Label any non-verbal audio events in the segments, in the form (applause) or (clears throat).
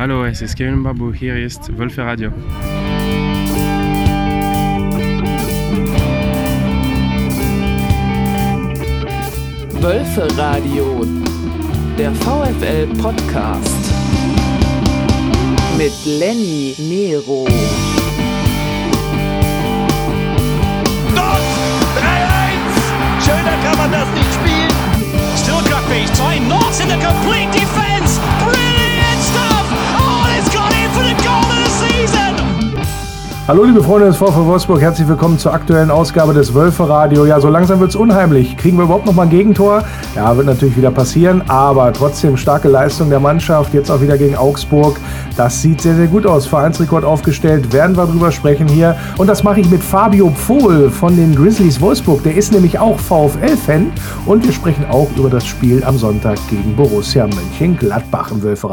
Hallo, es ist Kevin Babu, hier ist Wölfe Radio. Wölfe Radio, der VfL Podcast mit Lenny Nero. Dort 3-1! Schöner kann man das nicht spielen. Still Grakpich, zwei Knots in the complete defense. Brilliant Hallo liebe Freunde des VfL Wolfsburg, herzlich willkommen zur aktuellen Ausgabe des Wölfe Radio. Ja, so langsam wird's unheimlich. Kriegen wir überhaupt noch mal ein Gegentor? Ja, wird natürlich wieder passieren, aber trotzdem starke Leistung der Mannschaft, jetzt auch wieder gegen Augsburg. Das sieht sehr, sehr gut aus. Vereinsrekord aufgestellt, werden wir drüber sprechen hier. Und das mache ich mit Fabio Pfohl von den Grizzlies Wolfsburg. Der ist nämlich auch VfL-Fan und wir sprechen auch über das Spiel am Sonntag gegen Borussia Mönchengladbach im Wölfe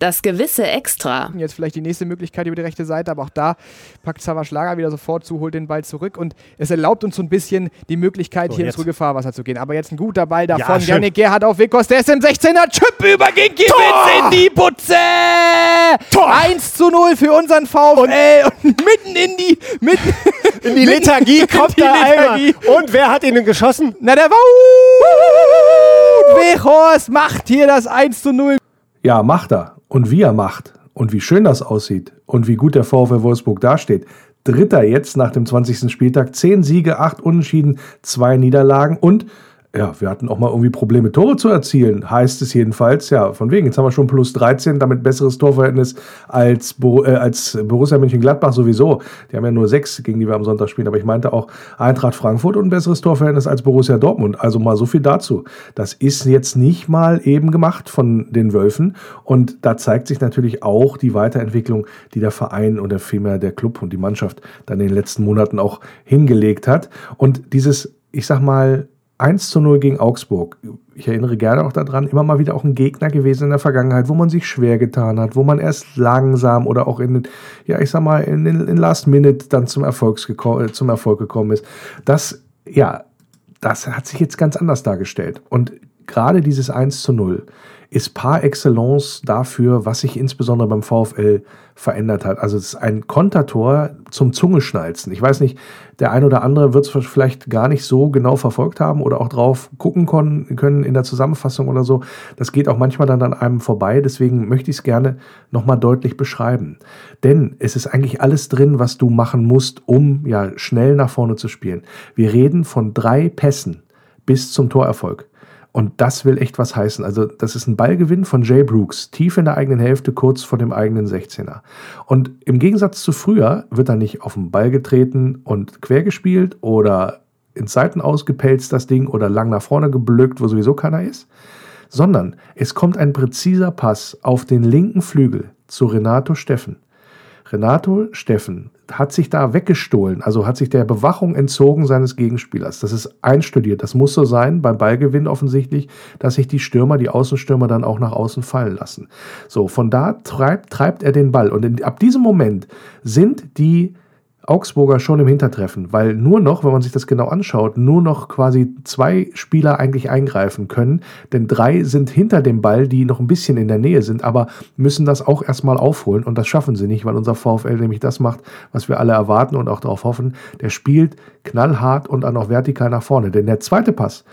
Das gewisse Extra. Jetzt vielleicht die nächste Möglichkeit über die rechte Seite, aber auch da packt Savas Schlager wieder sofort zu, holt den Ball zurück und es erlaubt uns so ein bisschen die Möglichkeit, So, hier jetzt. ins Rückgefahrwasser zu gehen. Aber jetzt ein guter Ball davon. Ja. Janik Gerhardt auf Wekos, der ist im 16er, Chip über gegen Kiewitz in die Butze! Tor! 1 zu 0 für unseren VfL und, mitten in die, mitten In die Lethargie kommt die der Lethargie. Eimer. Und wer hat ihn denn geschossen? Na, der war Wechhorst macht hier das 1 zu 0. Ja, macht er. Und wie er macht. Und wie schön das aussieht. Und wie gut der VfL Wolfsburg dasteht. Dritter jetzt nach dem 20. Spieltag. Zehn Siege, acht Unentschieden, zwei Niederlagen. Und ja, wir hatten auch mal irgendwie Probleme, Tore zu erzielen. Heißt es jedenfalls. Ja, von wegen. Jetzt haben wir schon plus 13, damit besseres Torverhältnis als, Bo äh, als Borussia Mönchengladbach sowieso. Die haben ja nur sechs, gegen die wir am Sonntag spielen. Aber ich meinte auch Eintracht Frankfurt und ein besseres Torverhältnis als Borussia Dortmund. Also mal so viel dazu. Das ist jetzt nicht mal eben gemacht von den Wölfen. Und da zeigt sich natürlich auch die Weiterentwicklung, die der Verein oder vielmehr der Club und die Mannschaft dann in den letzten Monaten auch hingelegt hat. Und dieses, ich sag mal, 1 zu 0 gegen Augsburg. Ich erinnere gerne auch daran, immer mal wieder auch ein Gegner gewesen in der Vergangenheit, wo man sich schwer getan hat, wo man erst langsam oder auch in, ja, ich sag mal, in, in, Last Minute dann zum, Erfolgs äh, zum Erfolg gekommen ist. Das, ja, das hat sich jetzt ganz anders dargestellt. Und gerade dieses 1 zu 0 ist par excellence dafür, was sich insbesondere beim VfL verändert hat. Also es ist ein Kontertor zum Zungeschnalzen. Ich weiß nicht, der ein oder andere wird es vielleicht gar nicht so genau verfolgt haben oder auch drauf gucken können in der Zusammenfassung oder so. Das geht auch manchmal dann an einem vorbei. Deswegen möchte ich es gerne nochmal deutlich beschreiben. Denn es ist eigentlich alles drin, was du machen musst, um ja schnell nach vorne zu spielen. Wir reden von drei Pässen bis zum Torerfolg. Und das will echt was heißen. Also, das ist ein Ballgewinn von Jay Brooks, tief in der eigenen Hälfte, kurz vor dem eigenen 16er. Und im Gegensatz zu früher wird er nicht auf den Ball getreten und quer gespielt oder in Seiten ausgepelzt, das Ding, oder lang nach vorne geblückt, wo sowieso keiner ist, sondern es kommt ein präziser Pass auf den linken Flügel zu Renato Steffen. Renato Steffen hat sich da weggestohlen, also hat sich der Bewachung entzogen seines Gegenspielers. Das ist einstudiert. Das muss so sein, beim Ballgewinn offensichtlich, dass sich die Stürmer, die Außenstürmer dann auch nach außen fallen lassen. So, von da treibt, treibt er den Ball. Und in, ab diesem Moment sind die Augsburger schon im Hintertreffen, weil nur noch, wenn man sich das genau anschaut, nur noch quasi zwei Spieler eigentlich eingreifen können, denn drei sind hinter dem Ball, die noch ein bisschen in der Nähe sind, aber müssen das auch erstmal aufholen. Und das schaffen sie nicht, weil unser VfL nämlich das macht, was wir alle erwarten und auch darauf hoffen, der spielt knallhart und dann auch vertikal nach vorne, denn der zweite Pass,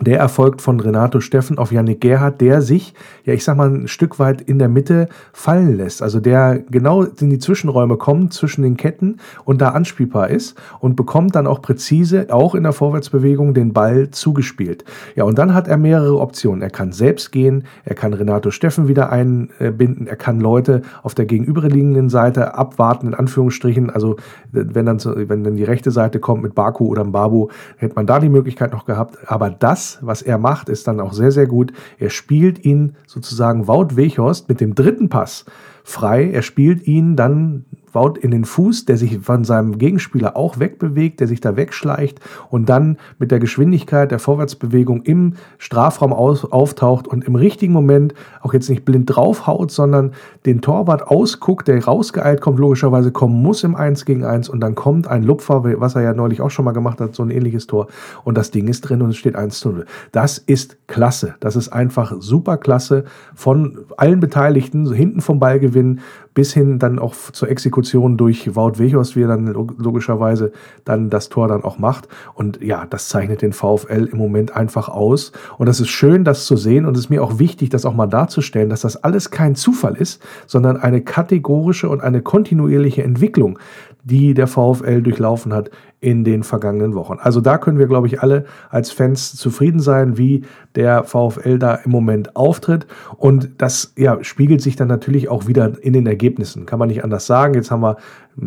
der erfolgt von Renato Steffen auf Yannick Gerhardt, der sich, ja, ich sag mal, ein Stück weit in der Mitte fallen lässt. Also der genau in die Zwischenräume kommt, zwischen den Ketten und da anspielbar ist und bekommt dann auch präzise, auch in der Vorwärtsbewegung, den Ball zugespielt. Ja, und dann hat er mehrere Optionen. Er kann selbst gehen, er kann Renato Steffen wieder einbinden, er kann Leute auf der gegenüberliegenden Seite abwarten, in Anführungsstrichen. Also wenn dann, wenn dann die rechte Seite kommt mit Baku oder Mbabu, hätte man da die Möglichkeit noch gehabt. Aber das, was er macht, ist dann auch sehr, sehr gut. Er spielt ihn sozusagen Wout Weghorst mit dem dritten Pass frei. Er spielt ihn dann Wout in den Fuß, der sich von seinem Gegenspieler auch wegbewegt, der sich da wegschleicht und dann mit der Geschwindigkeit der Vorwärtsbewegung im Strafraum aus, auftaucht und im richtigen Moment auch jetzt nicht blind draufhaut, sondern den Torwart ausguckt, der rausgeeilt kommt, logischerweise kommen muss im 1 gegen 1 und dann kommt ein Lupfer, was er ja neulich auch schon mal gemacht hat, so ein ähnliches Tor und das Ding ist drin und es steht 1 zu 0. Das ist klasse. Das ist einfach super klasse von allen Beteiligten, so hinten vom Ballgewinn bis hin dann auch zur Exekution durch Wout Weghorst, wie er dann logischerweise dann das Tor dann auch macht. Und ja, das zeichnet den VfL im Moment einfach aus. Und das ist schön, das zu sehen. Und es ist mir auch wichtig, das auch mal darzustellen, dass das alles kein Zufall ist, sondern eine kategorische und eine kontinuierliche Entwicklung, die der VfL durchlaufen hat in den vergangenen Wochen. Also da können wir, glaube ich, alle als Fans zufrieden sein, wie der VfL da im Moment auftritt. Und das ja, spiegelt sich dann natürlich auch wieder in den Ergebnissen. Kann man nicht anders sagen. Jetzt haben wir,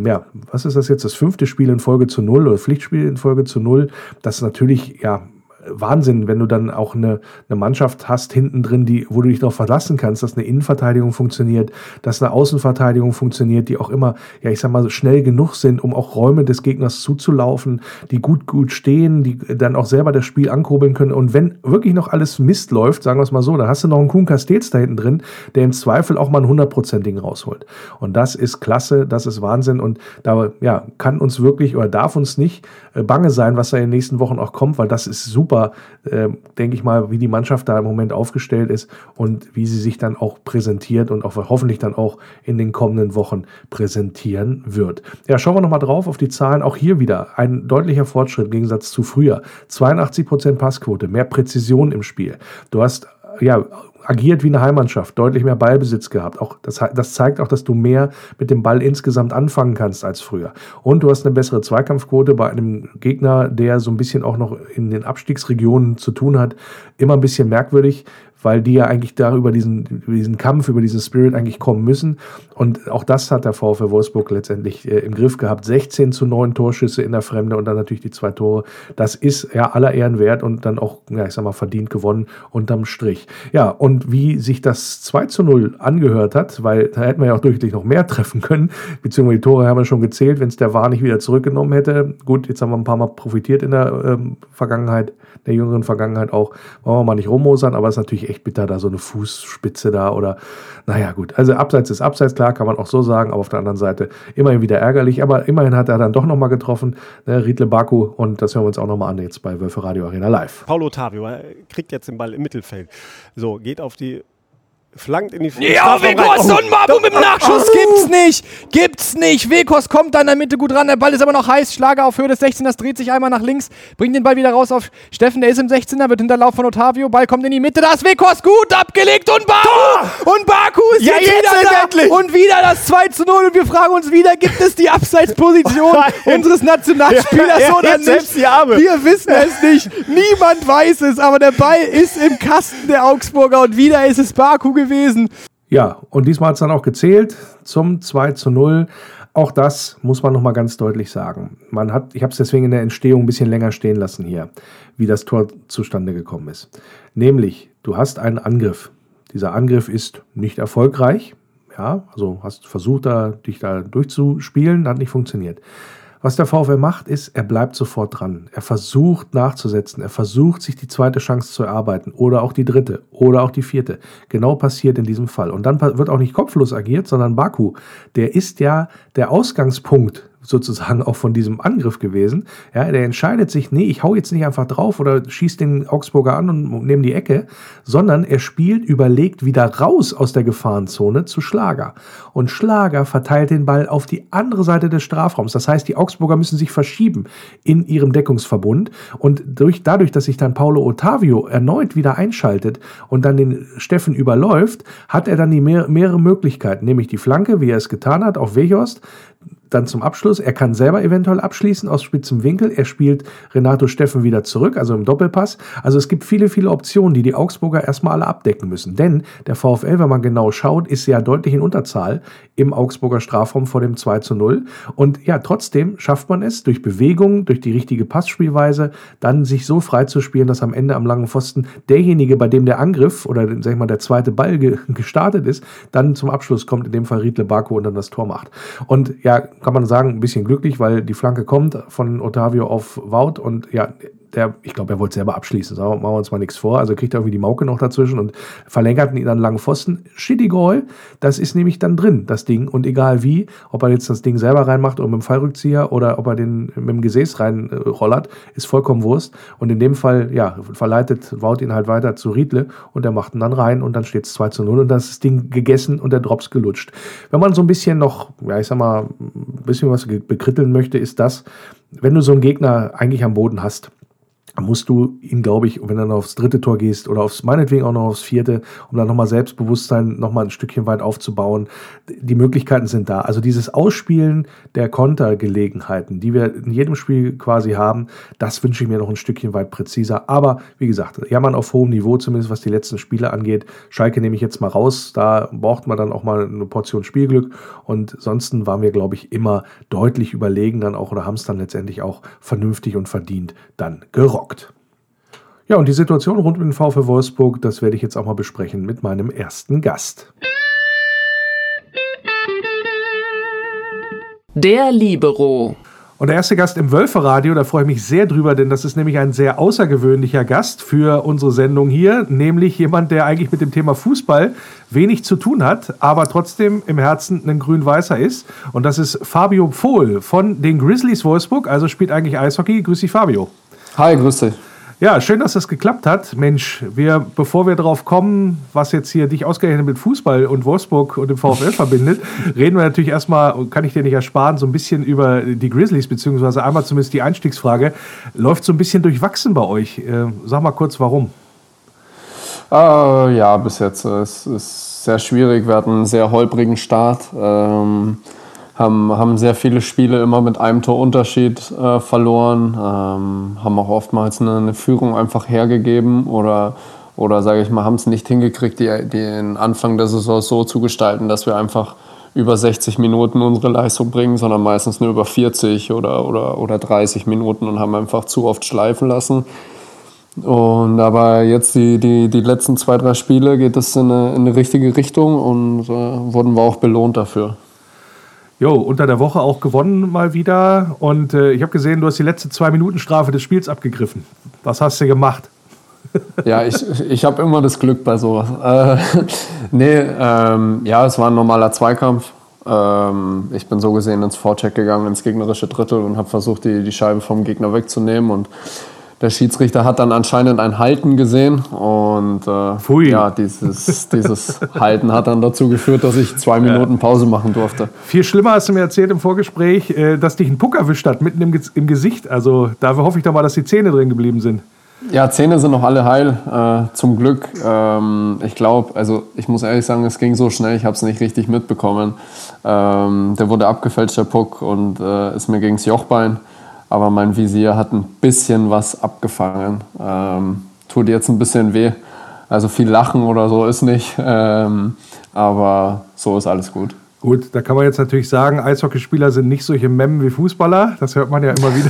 ja, was ist das jetzt? Das fünfte Spiel in Folge zu null oder Pflichtspiel in Folge zu null. Das natürlich, ja, Wahnsinn, wenn du dann auch eine, eine Mannschaft hast hinten drin, die, wo du dich darauf verlassen kannst, dass eine Innenverteidigung funktioniert, dass eine Außenverteidigung funktioniert, die auch immer, ja, ich sag mal, schnell genug sind, um auch Räume des Gegners zuzulaufen, die gut, gut stehen, die dann auch selber das Spiel ankurbeln können. Und wenn wirklich noch alles Mist läuft, sagen wir es mal so, dann hast du noch einen Kuhn Castells da hinten drin, der im Zweifel auch mal ein hundertprozentigen rausholt. Und das ist klasse, das ist Wahnsinn. Und da, ja, kann uns wirklich oder darf uns nicht äh, bange sein, was da in den nächsten Wochen auch kommt, weil das ist super super, äh, denke ich mal, wie die Mannschaft da im Moment aufgestellt ist und wie sie sich dann auch präsentiert und auch hoffentlich dann auch in den kommenden Wochen präsentieren wird. Ja, schauen wir nochmal drauf auf die Zahlen. Auch hier wieder ein deutlicher Fortschritt im Gegensatz zu früher. 82% Passquote, mehr Präzision im Spiel. Du hast ja, agiert wie eine Heimmannschaft, deutlich mehr Ballbesitz gehabt. Auch das, das zeigt auch, dass du mehr mit dem Ball insgesamt anfangen kannst als früher. Und du hast eine bessere Zweikampfquote bei einem Gegner, der so ein bisschen auch noch in den Abstiegsregionen zu tun hat. Immer ein bisschen merkwürdig weil die ja eigentlich da über diesen, über diesen Kampf, über diesen Spirit eigentlich kommen müssen. Und auch das hat der VfL Wolfsburg letztendlich äh, im Griff gehabt. 16 zu 9 Torschüsse in der Fremde und dann natürlich die zwei Tore. Das ist ja aller Ehren wert und dann auch, ja, ich sag mal, verdient gewonnen unterm Strich. Ja, und wie sich das 2 zu 0 angehört hat, weil da hätten wir ja auch durchaus noch mehr (laughs) treffen können, beziehungsweise die Tore haben wir schon gezählt, wenn es der War nicht wieder zurückgenommen hätte. Gut, jetzt haben wir ein paar Mal profitiert in der ähm, Vergangenheit, der jüngeren Vergangenheit auch. Wollen wir mal nicht rummosern, aber es ist natürlich echt bitter, da so eine Fußspitze da oder, naja, gut. Also Abseits ist Abseits, klar, kann man auch so sagen, aber auf der anderen Seite immerhin wieder ärgerlich. Aber immerhin hat er dann doch nochmal getroffen, ne, Riedle Baku, und das hören wir uns auch nochmal an jetzt bei Wölfe Radio Arena Live. Paulo Ottavio kriegt jetzt den Ball im Mittelfeld. So, geht auf die flankt in die Ja, Wekos und Mabu mit dem Nachschuss gibt's nicht. Gibt's nicht. Wekos kommt da in der Mitte gut ran. Der Ball ist aber noch heiß. Schlager auf Höhe des 16ers, dreht sich einmal nach links, bringt den Ball wieder raus auf Steffen. Der ist im 16er, wird hinterlaufen von Otavio. Ball kommt in die Mitte. Da ist Wekos gut abgelegt und Baku. Und Baku ist Ja, jetzt, wieder da. endlich. Und wieder das 2 zu 0. Und wir fragen uns wieder, gibt es die Abseitsposition (laughs) unseres Nationalspielers Ja, er oder nicht? selbst die Arme. Wir wissen es nicht. Niemand weiß es, aber der Ball ist im Kasten der Augsburger und wieder ist es Baku gewesen. Ja, und diesmal hat es dann auch gezählt zum 2 zu 0. Auch das muss man nochmal ganz deutlich sagen. Man hat, ich habe es deswegen in der Entstehung ein bisschen länger stehen lassen hier, wie das Tor zustande gekommen ist. Nämlich, du hast einen Angriff. Dieser Angriff ist nicht erfolgreich. Ja, also hast versucht, da, dich da durchzuspielen, hat nicht funktioniert. Was der VfL macht, ist, er bleibt sofort dran. Er versucht nachzusetzen. Er versucht, sich die zweite Chance zu erarbeiten. Oder auch die dritte. Oder auch die vierte. Genau passiert in diesem Fall. Und dann wird auch nicht kopflos agiert, sondern Baku. Der ist ja der Ausgangspunkt sozusagen auch von diesem Angriff gewesen. Ja, der entscheidet sich, nee, ich hau jetzt nicht einfach drauf oder schieß den Augsburger an und nehme die Ecke, sondern er spielt überlegt wieder raus aus der Gefahrenzone zu Schlager. Und Schlager verteilt den Ball auf die andere Seite des Strafraums. Das heißt, die Augsburger müssen sich verschieben in ihrem Deckungsverbund. Und durch, dadurch, dass sich dann Paulo Ottavio erneut wieder einschaltet und dann den Steffen überläuft, hat er dann die mehr, mehrere Möglichkeiten, nämlich die Flanke, wie er es getan hat, auf Weghorst, dann zum Abschluss. Er kann selber eventuell abschließen aus spitzem Winkel. Er spielt Renato Steffen wieder zurück, also im Doppelpass. Also es gibt viele, viele Optionen, die die Augsburger erstmal alle abdecken müssen. Denn der VfL, wenn man genau schaut, ist ja deutlich in Unterzahl im Augsburger Strafraum vor dem 2 zu 0. Und ja, trotzdem schafft man es durch Bewegung, durch die richtige Passspielweise, dann sich so frei zu spielen, dass am Ende am langen Pfosten derjenige, bei dem der Angriff oder sag ich mal der zweite Ball ge (laughs) gestartet ist, dann zum Abschluss kommt, in dem Fall Riedle Barco und dann das Tor macht. Und ja, kann man sagen, ein bisschen glücklich, weil die Flanke kommt von Otavio auf Wout und ja, der, ich glaube, er wollte selber abschließen. Sagen wir uns mal nichts vor. Also kriegt er irgendwie die Mauke noch dazwischen und verlängert ihn an langen Pfosten. Shitty Goal, das ist nämlich dann drin, das Ding. Und egal wie, ob er jetzt das Ding selber reinmacht oder mit dem Fallrückzieher oder ob er den mit dem Gesäß reinrollert, ist vollkommen Wurst. Und in dem Fall, ja, verleitet Wout ihn halt weiter zu Riedle und er macht ihn dann rein und dann steht es 2 zu 0 und das Ding gegessen und der Drops gelutscht. Wenn man so ein bisschen noch, ja, ich sag mal, ein bisschen was bekritteln möchte, ist das, wenn du so einen Gegner eigentlich am Boden hast, musst du ihn, glaube ich, wenn du dann aufs dritte Tor gehst oder aufs, meinetwegen auch noch aufs vierte, um dann nochmal Selbstbewusstsein nochmal ein Stückchen weit aufzubauen. Die Möglichkeiten sind da. Also dieses Ausspielen der Kontergelegenheiten, die wir in jedem Spiel quasi haben, das wünsche ich mir noch ein Stückchen weit präziser. Aber wie gesagt, jammern auf hohem Niveau, zumindest was die letzten Spiele angeht. Schalke nehme ich jetzt mal raus. Da braucht man dann auch mal eine Portion Spielglück. Und ansonsten waren wir, glaube ich, immer deutlich überlegen dann auch oder haben es dann letztendlich auch vernünftig und verdient dann gerockt gerockt. Ja, und die Situation rund um den VfL Wolfsburg, das werde ich jetzt auch mal besprechen mit meinem ersten Gast. Der Libero. Und der erste Gast im Wölferadio, da freue ich mich sehr drüber, denn das ist nämlich ein sehr außergewöhnlicher Gast für unsere Sendung hier, nämlich jemand, der eigentlich mit dem Thema Fußball wenig zu tun hat, aber trotzdem im Herzen ein Grün-Weißer ist. Und das ist Fabio Pfohl von den Grizzlies Wolfsburg, also spielt eigentlich Eishockey. Grüß dich, Fabio. Hi, grüß dich. Ja, schön, dass das geklappt hat. Mensch, wir, bevor wir darauf kommen, was jetzt hier dich ausgerechnet mit Fußball und Wolfsburg und dem VfL (laughs) verbindet, reden wir natürlich erstmal, kann ich dir nicht ersparen, so ein bisschen über die Grizzlies, beziehungsweise einmal zumindest die Einstiegsfrage. Läuft so ein bisschen durchwachsen bei euch. Äh, sag mal kurz, warum? Äh, ja, bis jetzt. Es ist sehr schwierig. Wir hatten einen sehr holprigen Start. Ähm, haben, haben sehr viele Spiele immer mit einem Torunterschied äh, verloren, ähm, haben auch oftmals eine, eine, Führung einfach hergegeben oder, oder sage ich mal, haben es nicht hingekriegt, die, den Anfang der Saison so zu gestalten, dass wir einfach über 60 Minuten unsere Leistung bringen, sondern meistens nur über 40 oder, oder, oder 30 Minuten und haben einfach zu oft schleifen lassen. Und aber jetzt die, die, die letzten zwei, drei Spiele geht es in eine, in eine richtige Richtung und äh, wurden wir auch belohnt dafür. Jo, unter der Woche auch gewonnen mal wieder. Und äh, ich habe gesehen, du hast die letzte Zwei-Minuten-Strafe des Spiels abgegriffen. Was hast du gemacht? (laughs) ja, ich, ich habe immer das Glück bei sowas. Äh, (laughs) nee, ähm, ja, es war ein normaler Zweikampf. Ähm, ich bin so gesehen ins Vorcheck gegangen, ins gegnerische Drittel und habe versucht, die, die Scheibe vom Gegner wegzunehmen. Und der Schiedsrichter hat dann anscheinend ein Halten gesehen und äh, ja, dieses, dieses Halten hat dann dazu geführt, dass ich zwei Minuten Pause machen durfte. Viel schlimmer hast du mir erzählt im Vorgespräch, äh, dass dich ein Puck erwischt hat, mitten im, im Gesicht. Also da hoffe ich doch mal, dass die Zähne drin geblieben sind. Ja, Zähne sind noch alle heil, äh, zum Glück. Ähm, ich glaube, also ich muss ehrlich sagen, es ging so schnell, ich habe es nicht richtig mitbekommen. Ähm, der wurde abgefälscht, der Puck, und äh, ist mir gegen das Jochbein aber mein Visier hat ein bisschen was abgefangen. Ähm, tut jetzt ein bisschen weh. Also viel Lachen oder so ist nicht, ähm, aber so ist alles gut. Gut, da kann man jetzt natürlich sagen, Eishockeyspieler sind nicht solche Memmen wie Fußballer. Das hört man ja immer wieder.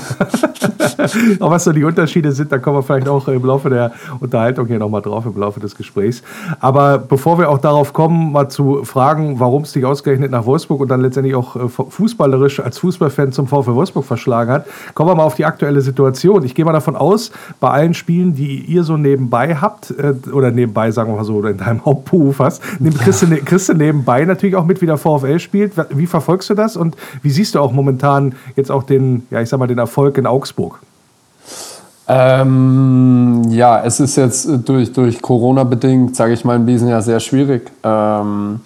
(laughs) Aber was so die Unterschiede sind, da kommen wir vielleicht auch im Laufe der Unterhaltung hier nochmal drauf, im Laufe des Gesprächs. Aber bevor wir auch darauf kommen, mal zu fragen, warum es dich ausgerechnet nach Wolfsburg und dann letztendlich auch äh, fußballerisch als Fußballfan zum VfL Wolfsburg verschlagen hat, kommen wir mal auf die aktuelle Situation. Ich gehe mal davon aus, bei allen Spielen, die ihr so nebenbei habt, äh, oder nebenbei, sagen wir mal so, oder in deinem Hauptberuf hast, kriegst du, ne, kriegst du nebenbei natürlich auch mit, wie der VfL VfL spielt. Wie verfolgst du das und wie siehst du auch momentan jetzt auch den, ja, ich sag mal, den Erfolg in Augsburg? Ähm, ja, es ist jetzt durch, durch Corona bedingt, sage ich mal, in diesem Jahr sehr schwierig. Ähm,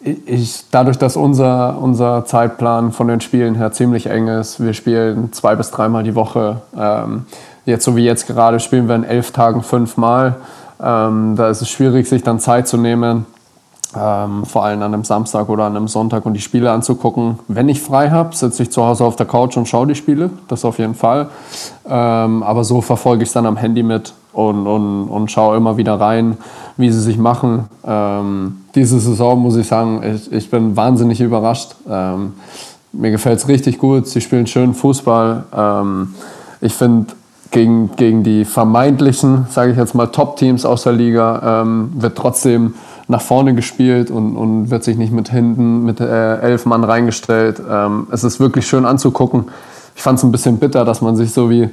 ich, dadurch, dass unser, unser Zeitplan von den Spielen her ziemlich eng ist, wir spielen zwei bis dreimal die Woche. Ähm, jetzt, so wie jetzt gerade, spielen wir in elf Tagen fünfmal. Ähm, da ist es schwierig, sich dann Zeit zu nehmen ähm, vor allem an einem Samstag oder an einem Sonntag und die Spiele anzugucken. Wenn ich frei habe, sitze ich zu Hause auf der Couch und schaue die Spiele, das auf jeden Fall. Ähm, aber so verfolge ich es dann am Handy mit und, und, und schaue immer wieder rein, wie sie sich machen. Ähm, diese Saison muss ich sagen, ich, ich bin wahnsinnig überrascht. Ähm, mir gefällt es richtig gut, sie spielen schönen Fußball. Ähm, ich finde, gegen, gegen die vermeintlichen, sage ich jetzt mal, Top-Teams aus der Liga ähm, wird trotzdem nach vorne gespielt und, und wird sich nicht mit hinten mit äh, elf Mann reingestellt. Ähm, es ist wirklich schön anzugucken. Ich fand es ein bisschen bitter, dass man sich so wie,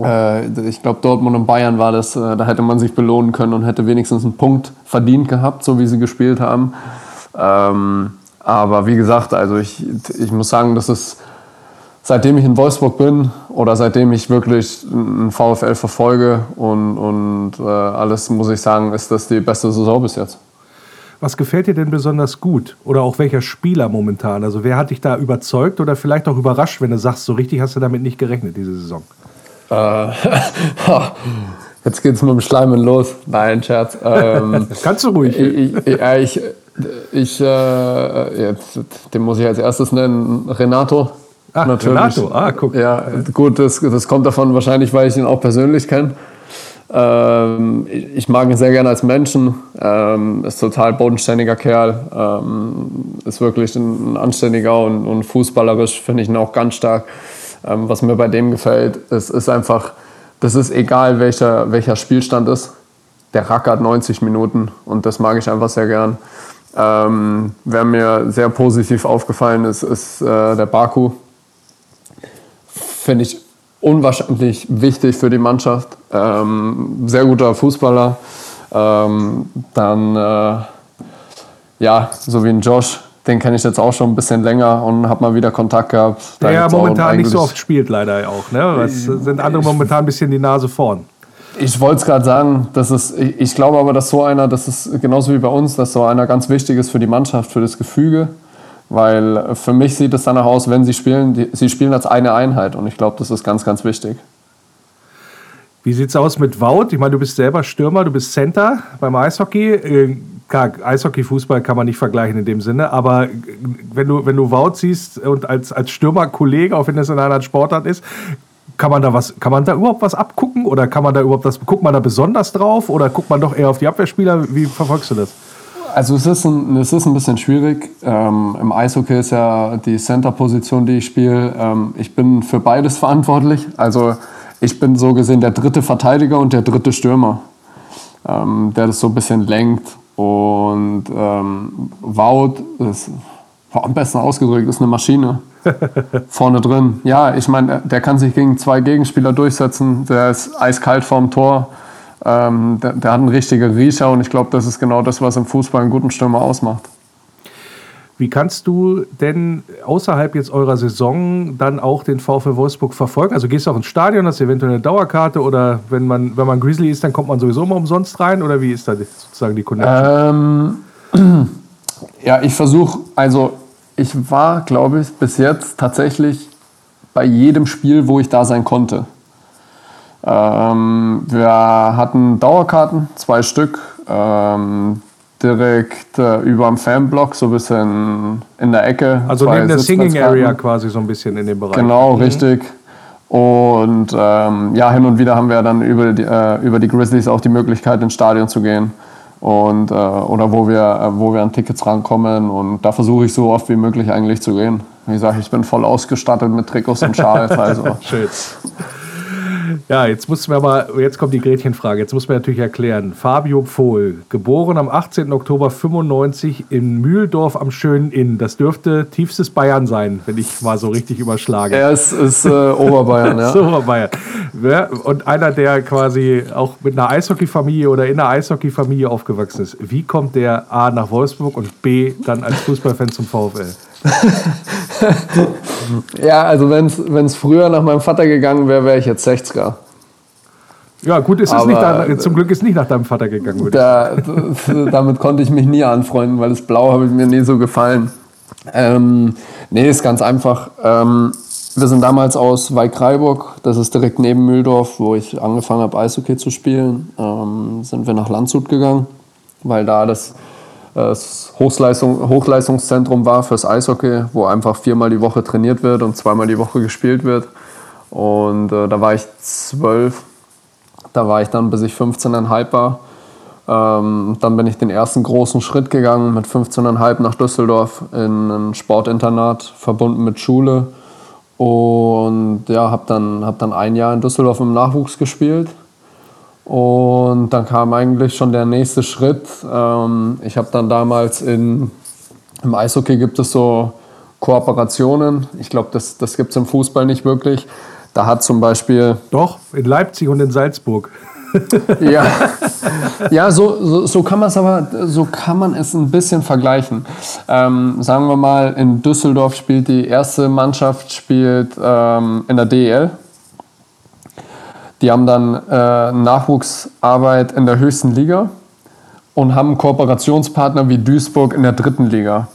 äh, ich glaube Dortmund und Bayern war das, äh, da hätte man sich belohnen können und hätte wenigstens einen Punkt verdient gehabt, so wie sie gespielt haben. Ähm, aber wie gesagt, also ich, ich muss sagen, das ist seitdem ich in Wolfsburg bin oder seitdem ich wirklich einen VfL verfolge und, und äh, alles, muss ich sagen, ist das die beste Saison bis jetzt. Was gefällt dir denn besonders gut? Oder auch welcher Spieler momentan? Also wer hat dich da überzeugt oder vielleicht auch überrascht, wenn du sagst, so richtig hast du damit nicht gerechnet diese Saison? Äh, (laughs) jetzt geht's mit dem Schleimen los. Nein, Scherz. Ähm, (laughs) Kannst du ruhig. Ich, ich, ich, ich äh, jetzt, den muss ich als erstes nennen, Renato. Ah, Natürlich. Renato, ah, guck. Ja, gut, das, das kommt davon wahrscheinlich, weil ich ihn auch persönlich kenne. Ähm, ich mag ihn sehr gerne als Menschen, ähm, ist total bodenständiger Kerl, ähm, ist wirklich ein, anständiger und, und fußballerisch finde ich ihn auch ganz stark. Ähm, was mir bei dem gefällt, ist, ist einfach, das ist egal welcher, welcher Spielstand ist, der rackert 90 Minuten und das mag ich einfach sehr gern. Ähm, wer mir sehr positiv aufgefallen ist, ist äh, der Baku, finde ich unwahrscheinlich wichtig für die Mannschaft. Ähm, sehr guter Fußballer. Ähm, dann, äh, ja, so wie ein Josh, den kenne ich jetzt auch schon ein bisschen länger und habe mal wieder Kontakt gehabt. Der ja momentan nicht so oft spielt, leider auch. Ne? Das sind andere momentan ein bisschen die Nase vorn. Ich wollte es gerade sagen, das ist, ich, ich glaube aber, dass so einer, das ist genauso wie bei uns, dass so einer ganz wichtig ist für die Mannschaft, für das Gefüge. Weil für mich sieht es danach aus, wenn sie spielen, die, sie spielen als eine Einheit und ich glaube, das ist ganz, ganz wichtig. Wie sieht es aus mit Wout? Ich meine, du bist selber Stürmer, du bist Center beim Eishockey. Äh, klar, Eishockey, Fußball kann man nicht vergleichen in dem Sinne, aber wenn du, wenn du Wout siehst und als, als Stürmerkollege, auch wenn es in einer Sportart ist, kann man da was, kann man da überhaupt was abgucken oder kann man da überhaupt was, guckt man da besonders drauf oder guckt man doch eher auf die Abwehrspieler? Wie verfolgst du das? Also es ist ein, es ist ein bisschen schwierig. Ähm, Im Eishockey ist ja die Center-Position, die ich spiele. Ähm, ich bin für beides verantwortlich. Also ich bin so gesehen der dritte Verteidiger und der dritte Stürmer, ähm, der das so ein bisschen lenkt. Und ähm, Wout ist am besten ausgedrückt, ist eine Maschine. (laughs) Vorne drin. Ja, ich meine, der kann sich gegen zwei Gegenspieler durchsetzen. Der ist eiskalt vorm Tor. Ähm, der, der, hat einen richtigen Riecher und ich glaube, das ist genau das, was im Fußball einen guten Stürmer ausmacht. Wie kannst du denn außerhalb jetzt eurer Saison dann auch den VfL Wolfsburg verfolgen? Also gehst du auch ins Stadion, hast du eventuell eine Dauerkarte oder wenn man, wenn man Grizzly ist, dann kommt man sowieso immer umsonst rein oder wie ist da sozusagen die Connection? Ähm, (clears throat) ja, ich versuche, also ich war, glaube ich, bis jetzt tatsächlich bei jedem Spiel, wo ich da sein konnte. Ähm, wir hatten Dauerkarten, zwei Stück, ähm, direkt äh, über dem Fanblock, so ein bisschen in der Ecke. Also neben der Singing Area quasi so ein bisschen in dem Bereich. Genau, mhm. richtig. Und ähm, ja, hin und wieder haben wir dann über die, äh, über die Grizzlies auch die Möglichkeit, ins Stadion zu gehen. Und, äh, oder wo wir, äh, wo wir an Tickets rankommen. Und da versuche ich so oft wie möglich eigentlich zu gehen. Wie gesagt, ich bin voll ausgestattet mit Trikots und Schals. (laughs) Also. Schön. Ja, jetzt muss man mal, jetzt kommt die Gretchenfrage. Jetzt muss man natürlich erklären. Fabio Pfohl, geboren am 18. Oktober 95 in Mühldorf am Schönen Inn. Das dürfte tiefstes Bayern sein, wenn ich mal so richtig überschlage. Er ist, ist äh, Oberbayern, (laughs) ja. ist Oberbayern. Und einer, der quasi auch mit einer Eishockeyfamilie oder in einer Eishockeyfamilie aufgewachsen ist. Wie kommt der A nach Wolfsburg und B dann als Fußballfan zum VfL? (laughs) (laughs) ja, also wenn es früher nach meinem Vater gegangen wäre, wäre ich jetzt 60er. Ja, gut, ist es nicht da, zum Glück ist nicht nach deinem Vater gegangen. Da, damit konnte ich mich nie anfreunden, weil das Blau habe mir nie so gefallen. Ähm, nee, ist ganz einfach. Ähm, wir sind damals aus Weikreiburg, das ist direkt neben Mühldorf, wo ich angefangen habe, Eishockey zu spielen. Ähm, sind wir nach Landshut gegangen, weil da das Hochleistung, Hochleistungszentrum war fürs Eishockey, wo einfach viermal die Woche trainiert wird und zweimal die Woche gespielt wird. Und äh, da war ich zwölf. Da war ich dann, bis ich 15,5 war. Ähm, dann bin ich den ersten großen Schritt gegangen mit 15,5 nach Düsseldorf in ein Sportinternat, verbunden mit Schule. Und ja, habe dann, hab dann ein Jahr in Düsseldorf im Nachwuchs gespielt. Und dann kam eigentlich schon der nächste Schritt. Ähm, ich habe dann damals in, im Eishockey gibt es so Kooperationen. Ich glaube, das, das gibt es im Fußball nicht wirklich. Da hat zum Beispiel. Doch, in Leipzig und in Salzburg. (laughs) ja, ja so, so, so, kann man es aber, so kann man es ein bisschen vergleichen. Ähm, sagen wir mal, in Düsseldorf spielt die erste Mannschaft spielt ähm, in der DEL. Die haben dann äh, Nachwuchsarbeit in der höchsten Liga und haben Kooperationspartner wie Duisburg in der dritten Liga.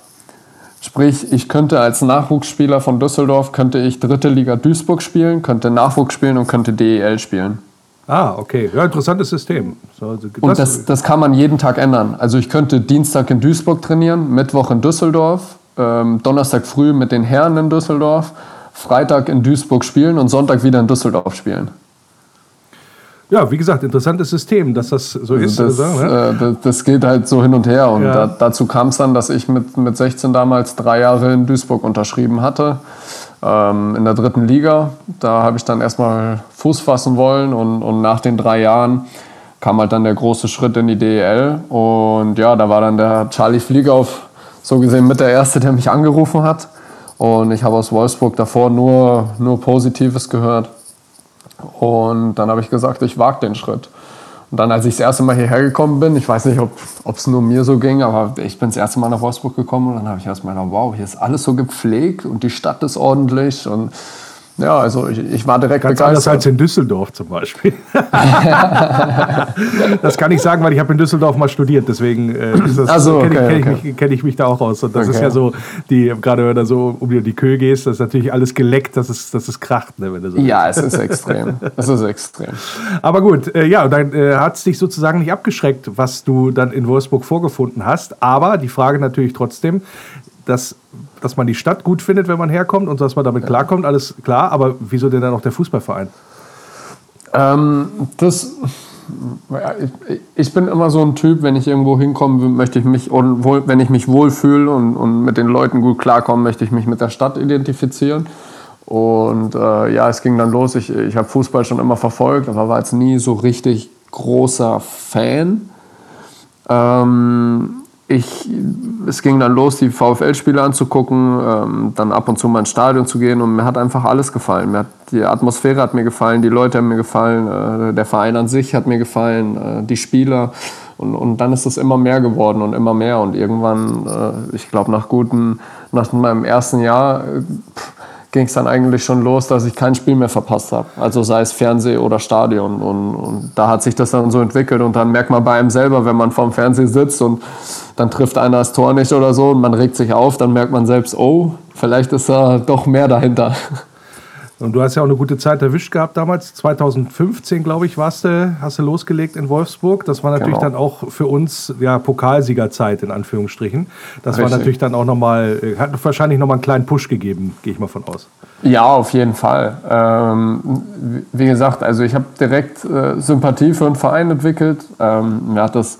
Sprich, ich könnte als Nachwuchsspieler von Düsseldorf, könnte ich dritte Liga Duisburg spielen, könnte Nachwuchs spielen und könnte DEL spielen. Ah, okay. Ja, interessantes System. So, das und das, das kann man jeden Tag ändern. Also ich könnte Dienstag in Duisburg trainieren, Mittwoch in Düsseldorf, ähm, Donnerstag früh mit den Herren in Düsseldorf, Freitag in Duisburg spielen und Sonntag wieder in Düsseldorf spielen. Ja, wie gesagt, interessantes System, dass das so also ist. Das, also, ne? äh, das, das, geht halt so hin und her. Und ja. da, dazu kam es dann, dass ich mit, mit 16 damals drei Jahre in Duisburg unterschrieben hatte, ähm, in der dritten Liga. Da habe ich dann erstmal Fuß fassen wollen und, und nach den drei Jahren kam halt dann der große Schritt in die DEL. Und ja, da war dann der Charlie Fliegauf so gesehen mit der Erste, der mich angerufen hat. Und ich habe aus Wolfsburg davor nur, nur Positives gehört. Und dann habe ich gesagt, ich wage den Schritt. Und dann, als ich das erste Mal hierher gekommen bin, ich weiß nicht, ob es nur mir so ging, aber ich bin das erste Mal nach Wolfsburg gekommen und dann habe ich erstmal gedacht, wow, hier ist alles so gepflegt und die Stadt ist ordentlich und ja, also ich, ich war direkt Ganz begeistert. anders als in Düsseldorf zum Beispiel. (laughs) das kann ich sagen, weil ich habe in Düsseldorf mal studiert, deswegen äh, so, okay, kenne ich, kenn okay. ich, kenn ich, mich da auch aus. Und das okay. ist ja so, die, gerade wenn du so um die Köhe gehst, das ist natürlich alles geleckt, dass es, dass es kracht. Ne, wenn du so ja, es ist extrem. es ist extrem. (laughs) Aber gut, äh, ja, dann äh, hat es dich sozusagen nicht abgeschreckt, was du dann in Wolfsburg vorgefunden hast. Aber die Frage natürlich trotzdem, dass, dass man die Stadt gut findet, wenn man herkommt und dass man damit klarkommt, alles klar. Aber wieso denn dann auch der Fußballverein? Ähm, das, ich bin immer so ein Typ, wenn ich irgendwo hinkomme, möchte ich mich, und wenn ich mich wohlfühle und, und mit den Leuten gut klarkomme, möchte ich mich mit der Stadt identifizieren. Und äh, ja, es ging dann los. Ich, ich habe Fußball schon immer verfolgt, aber war jetzt nie so richtig großer Fan. Ähm, ich, es ging dann los, die VfL-Spiele anzugucken, ähm, dann ab und zu mal ins Stadion zu gehen und mir hat einfach alles gefallen. Mir hat, die Atmosphäre hat mir gefallen, die Leute haben mir gefallen, äh, der Verein an sich hat mir gefallen, äh, die Spieler. Und, und dann ist es immer mehr geworden und immer mehr. Und irgendwann, äh, ich glaube, nach guten, nach meinem ersten Jahr, äh, ging es dann eigentlich schon los, dass ich kein Spiel mehr verpasst habe. Also sei es Fernseh oder Stadion. Und, und, da hat sich das dann so entwickelt. Und dann merkt man bei einem selber, wenn man vorm Fernseher sitzt und dann trifft einer das Tor nicht oder so und man regt sich auf, dann merkt man selbst, oh, vielleicht ist da doch mehr dahinter. (laughs) Und du hast ja auch eine gute Zeit erwischt gehabt damals. 2015, glaube ich, warst du, hast du losgelegt in Wolfsburg. Das war natürlich genau. dann auch für uns ja, Pokalsiegerzeit in Anführungsstrichen. Das Richtig. war natürlich dann auch nochmal, äh, hat wahrscheinlich nochmal einen kleinen Push gegeben, gehe ich mal von aus. Ja, auf jeden Fall. Ähm, wie gesagt, also ich habe direkt äh, Sympathie für einen Verein entwickelt. Ähm, mir hat das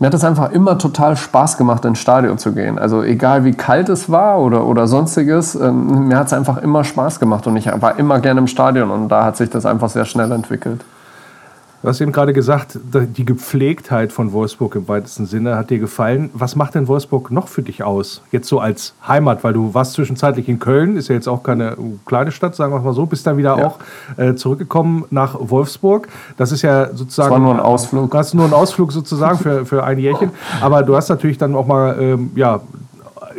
mir hat es einfach immer total Spaß gemacht, ins Stadion zu gehen. Also egal wie kalt es war oder, oder sonstiges, ähm, mir hat es einfach immer Spaß gemacht und ich war immer gerne im Stadion und da hat sich das einfach sehr schnell entwickelt. Du hast eben gerade gesagt, die Gepflegtheit von Wolfsburg im weitesten Sinne hat dir gefallen. Was macht denn Wolfsburg noch für dich aus? Jetzt so als Heimat, weil du warst zwischenzeitlich in Köln, ist ja jetzt auch keine kleine Stadt, sagen wir mal so, bist dann wieder ja. auch äh, zurückgekommen nach Wolfsburg. Das ist ja sozusagen. Das war nur ein Ausflug. Du hast nur einen Ausflug sozusagen für, für ein Jährchen. (laughs) Aber du hast natürlich dann auch mal, ähm, ja,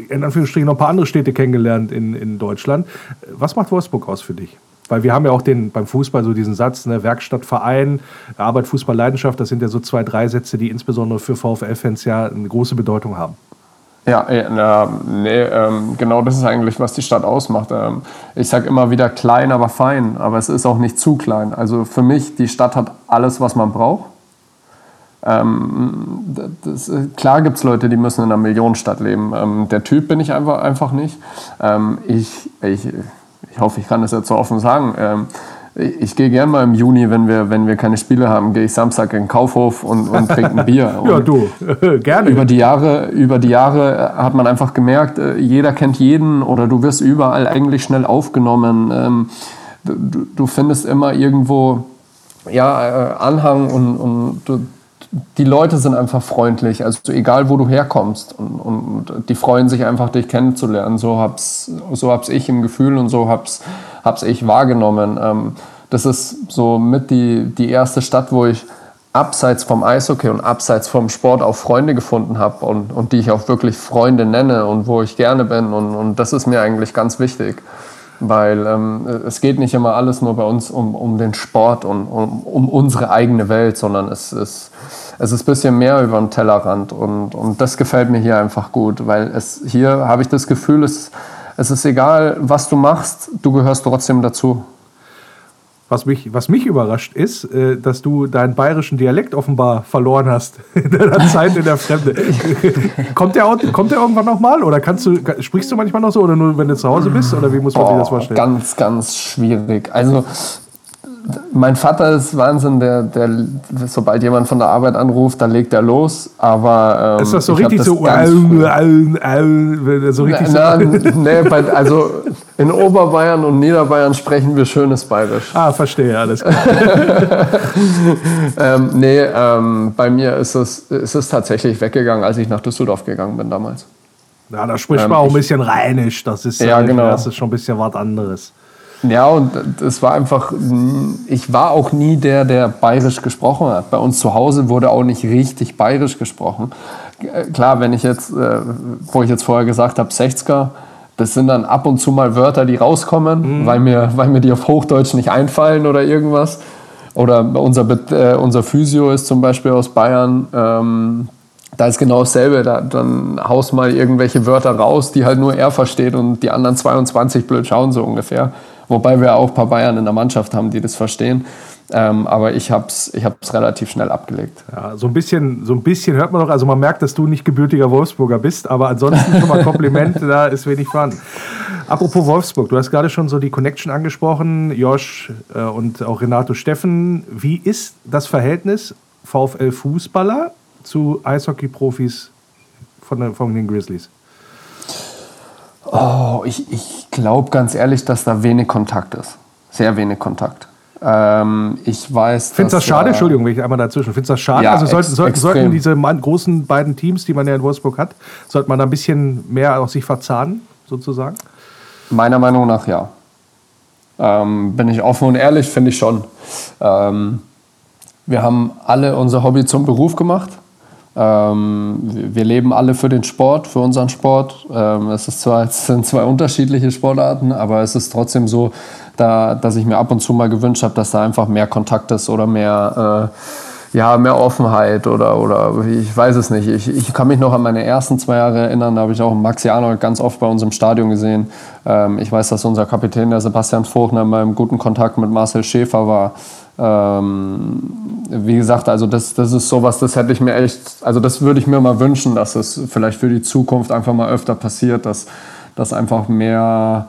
in Anführungsstrichen noch ein paar andere Städte kennengelernt in, in Deutschland. Was macht Wolfsburg aus für dich? Weil wir haben ja auch den, beim Fußball so diesen Satz, ne, Werkstatt, Verein, Arbeit, Fußball, Leidenschaft, das sind ja so zwei, drei Sätze, die insbesondere für VfL-Fans ja eine große Bedeutung haben. Ja, äh, nee, ähm, genau das ist eigentlich, was die Stadt ausmacht. Ähm, ich sage immer wieder klein, aber fein, aber es ist auch nicht zu klein. Also für mich, die Stadt hat alles, was man braucht. Ähm, das, äh, klar gibt es Leute, die müssen in einer Millionenstadt leben. Ähm, der Typ bin ich einfach, einfach nicht. Ähm, ich, ich, ich hoffe, ich kann das jetzt so offen sagen. Ähm, ich gehe gern mal im Juni, wenn wir, wenn wir keine Spiele haben, gehe ich Samstag in den Kaufhof und, und trinke ein Bier. (laughs) ja, du, (laughs) gerne. Über die, Jahre, über die Jahre hat man einfach gemerkt, äh, jeder kennt jeden oder du wirst überall eigentlich schnell aufgenommen. Ähm, du, du findest immer irgendwo ja, äh, Anhang und, und du, die Leute sind einfach freundlich, also egal wo du herkommst und, und die freuen sich einfach, dich kennenzulernen. So hab's, so hab's ich im Gefühl und so hab's, hab's ich wahrgenommen. Ähm, das ist so mit die, die erste Stadt, wo ich abseits vom Eishockey und abseits vom Sport auch Freunde gefunden habe und, und die ich auch wirklich Freunde nenne und wo ich gerne bin und, und das ist mir eigentlich ganz wichtig weil ähm, es geht nicht immer alles nur bei uns um, um den Sport und um, um unsere eigene Welt, sondern es ist, es ist ein bisschen mehr über den Tellerrand und, und das gefällt mir hier einfach gut, weil es, hier habe ich das Gefühl, es, es ist egal, was du machst, du gehörst trotzdem dazu. Was mich, was mich überrascht ist, äh, dass du deinen bayerischen Dialekt offenbar verloren hast (laughs) in deiner Zeit in der Fremde. (laughs) kommt, der, kommt der irgendwann nochmal? Oder kannst du, sprichst du manchmal noch so oder nur wenn du zu Hause bist? Oder wie muss man Boah, sich das vorstellen? Ganz, ganz schwierig. Also mein Vater ist Wahnsinn, der, der, sobald jemand von der Arbeit anruft, dann legt er los. Aber ähm, ist das so richtig das so, au, au, so richtig na, so? nee, bei, also in Oberbayern und Niederbayern sprechen wir schönes Bayerisch. Ah, verstehe, alles klar. (laughs) ähm, nee, ähm, bei mir ist es, ist es tatsächlich weggegangen, als ich nach Düsseldorf gegangen bin damals. Ja, da spricht man ähm, auch ein bisschen rheinisch. Das ist, ja, genau. das ist schon ein bisschen was anderes. Ja, und es war einfach, ich war auch nie der, der bayerisch gesprochen hat. Bei uns zu Hause wurde auch nicht richtig bayerisch gesprochen. Klar, wenn ich jetzt, äh, wo ich jetzt vorher gesagt habe, 60er, das sind dann ab und zu mal Wörter, die rauskommen, mhm. weil, mir, weil mir die auf Hochdeutsch nicht einfallen oder irgendwas. Oder unser, äh, unser Physio ist zum Beispiel aus Bayern. Ähm, da ist genau dasselbe. Da, dann haust mal irgendwelche Wörter raus, die halt nur er versteht und die anderen 22 blöd schauen, so ungefähr. Wobei wir auch ein paar Bayern in der Mannschaft haben, die das verstehen. Ähm, aber ich habe es ich hab's relativ schnell abgelegt. Ja, so ein, bisschen, so ein bisschen hört man doch, also man merkt, dass du nicht gebürtiger Wolfsburger bist, aber ansonsten schon mal (laughs) Kompliment, da ist wenig vorhanden. Apropos Wolfsburg, du hast gerade schon so die Connection angesprochen, Josh äh, und auch Renato Steffen. Wie ist das Verhältnis VfL-Fußballer zu Eishockey-Profis von, von den Grizzlies? Oh, ich, ich glaube ganz ehrlich, dass da wenig Kontakt ist. Sehr wenig Kontakt. Ähm, ich weiß. Findest du das schade? Äh, Entschuldigung, wenn ich einmal dazwischen. Findest du das schade? Ja, also sollten, sollten, sollten diese großen beiden Teams, die man ja in Wolfsburg hat, sollte man da ein bisschen mehr auch sich verzahnen, sozusagen? Meiner Meinung nach ja. Ähm, bin ich offen und ehrlich, finde ich schon. Ähm, wir haben alle unser Hobby zum Beruf gemacht. Ähm, wir leben alle für den Sport, für unseren Sport. Ähm, es, ist zwar, (laughs) es sind zwei unterschiedliche Sportarten, aber es ist trotzdem so, da, dass ich mir ab und zu mal gewünscht habe, dass da einfach mehr Kontakt ist oder mehr, äh, ja, mehr Offenheit oder, oder ich weiß es nicht. Ich, ich kann mich noch an meine ersten zwei Jahre erinnern, da habe ich auch Max Arnold ganz oft bei uns im Stadion gesehen. Ähm, ich weiß, dass unser Kapitän, der Sebastian Vogtner, mal im guten Kontakt mit Marcel Schäfer war. Ähm, wie gesagt, also das, das ist sowas, das hätte ich mir echt, also das würde ich mir mal wünschen, dass es vielleicht für die Zukunft einfach mal öfter passiert, dass, dass einfach mehr,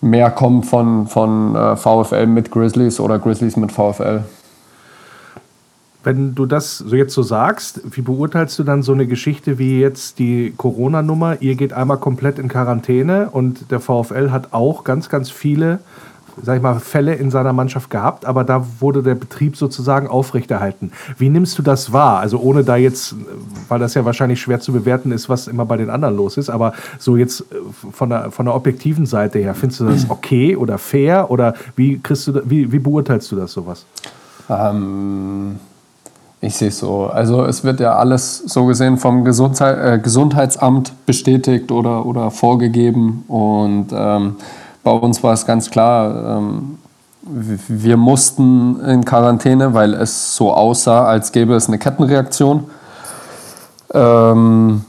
mehr kommt von, von äh, VfL mit Grizzlies oder Grizzlies mit VfL. Wenn du das so jetzt so sagst, wie beurteilst du dann so eine Geschichte wie jetzt die Corona-Nummer? Ihr geht einmal komplett in Quarantäne und der VfL hat auch ganz, ganz viele sag ich mal, Fälle in seiner Mannschaft gehabt, aber da wurde der Betrieb sozusagen aufrechterhalten. Wie nimmst du das wahr? Also ohne da jetzt, weil das ja wahrscheinlich schwer zu bewerten ist, was immer bei den anderen los ist, aber so jetzt äh, von der, von der objektiven Seite her, findest du das okay oder fair oder wie kriegst du, wie, wie beurteilst du das sowas? Ähm, ich sehe es so. Also es wird ja alles so gesehen vom Gesundheit, äh, Gesundheitsamt bestätigt oder, oder vorgegeben und ähm, bei uns war es ganz klar, ähm, wir mussten in Quarantäne, weil es so aussah, als gäbe es eine Kettenreaktion. Ähm,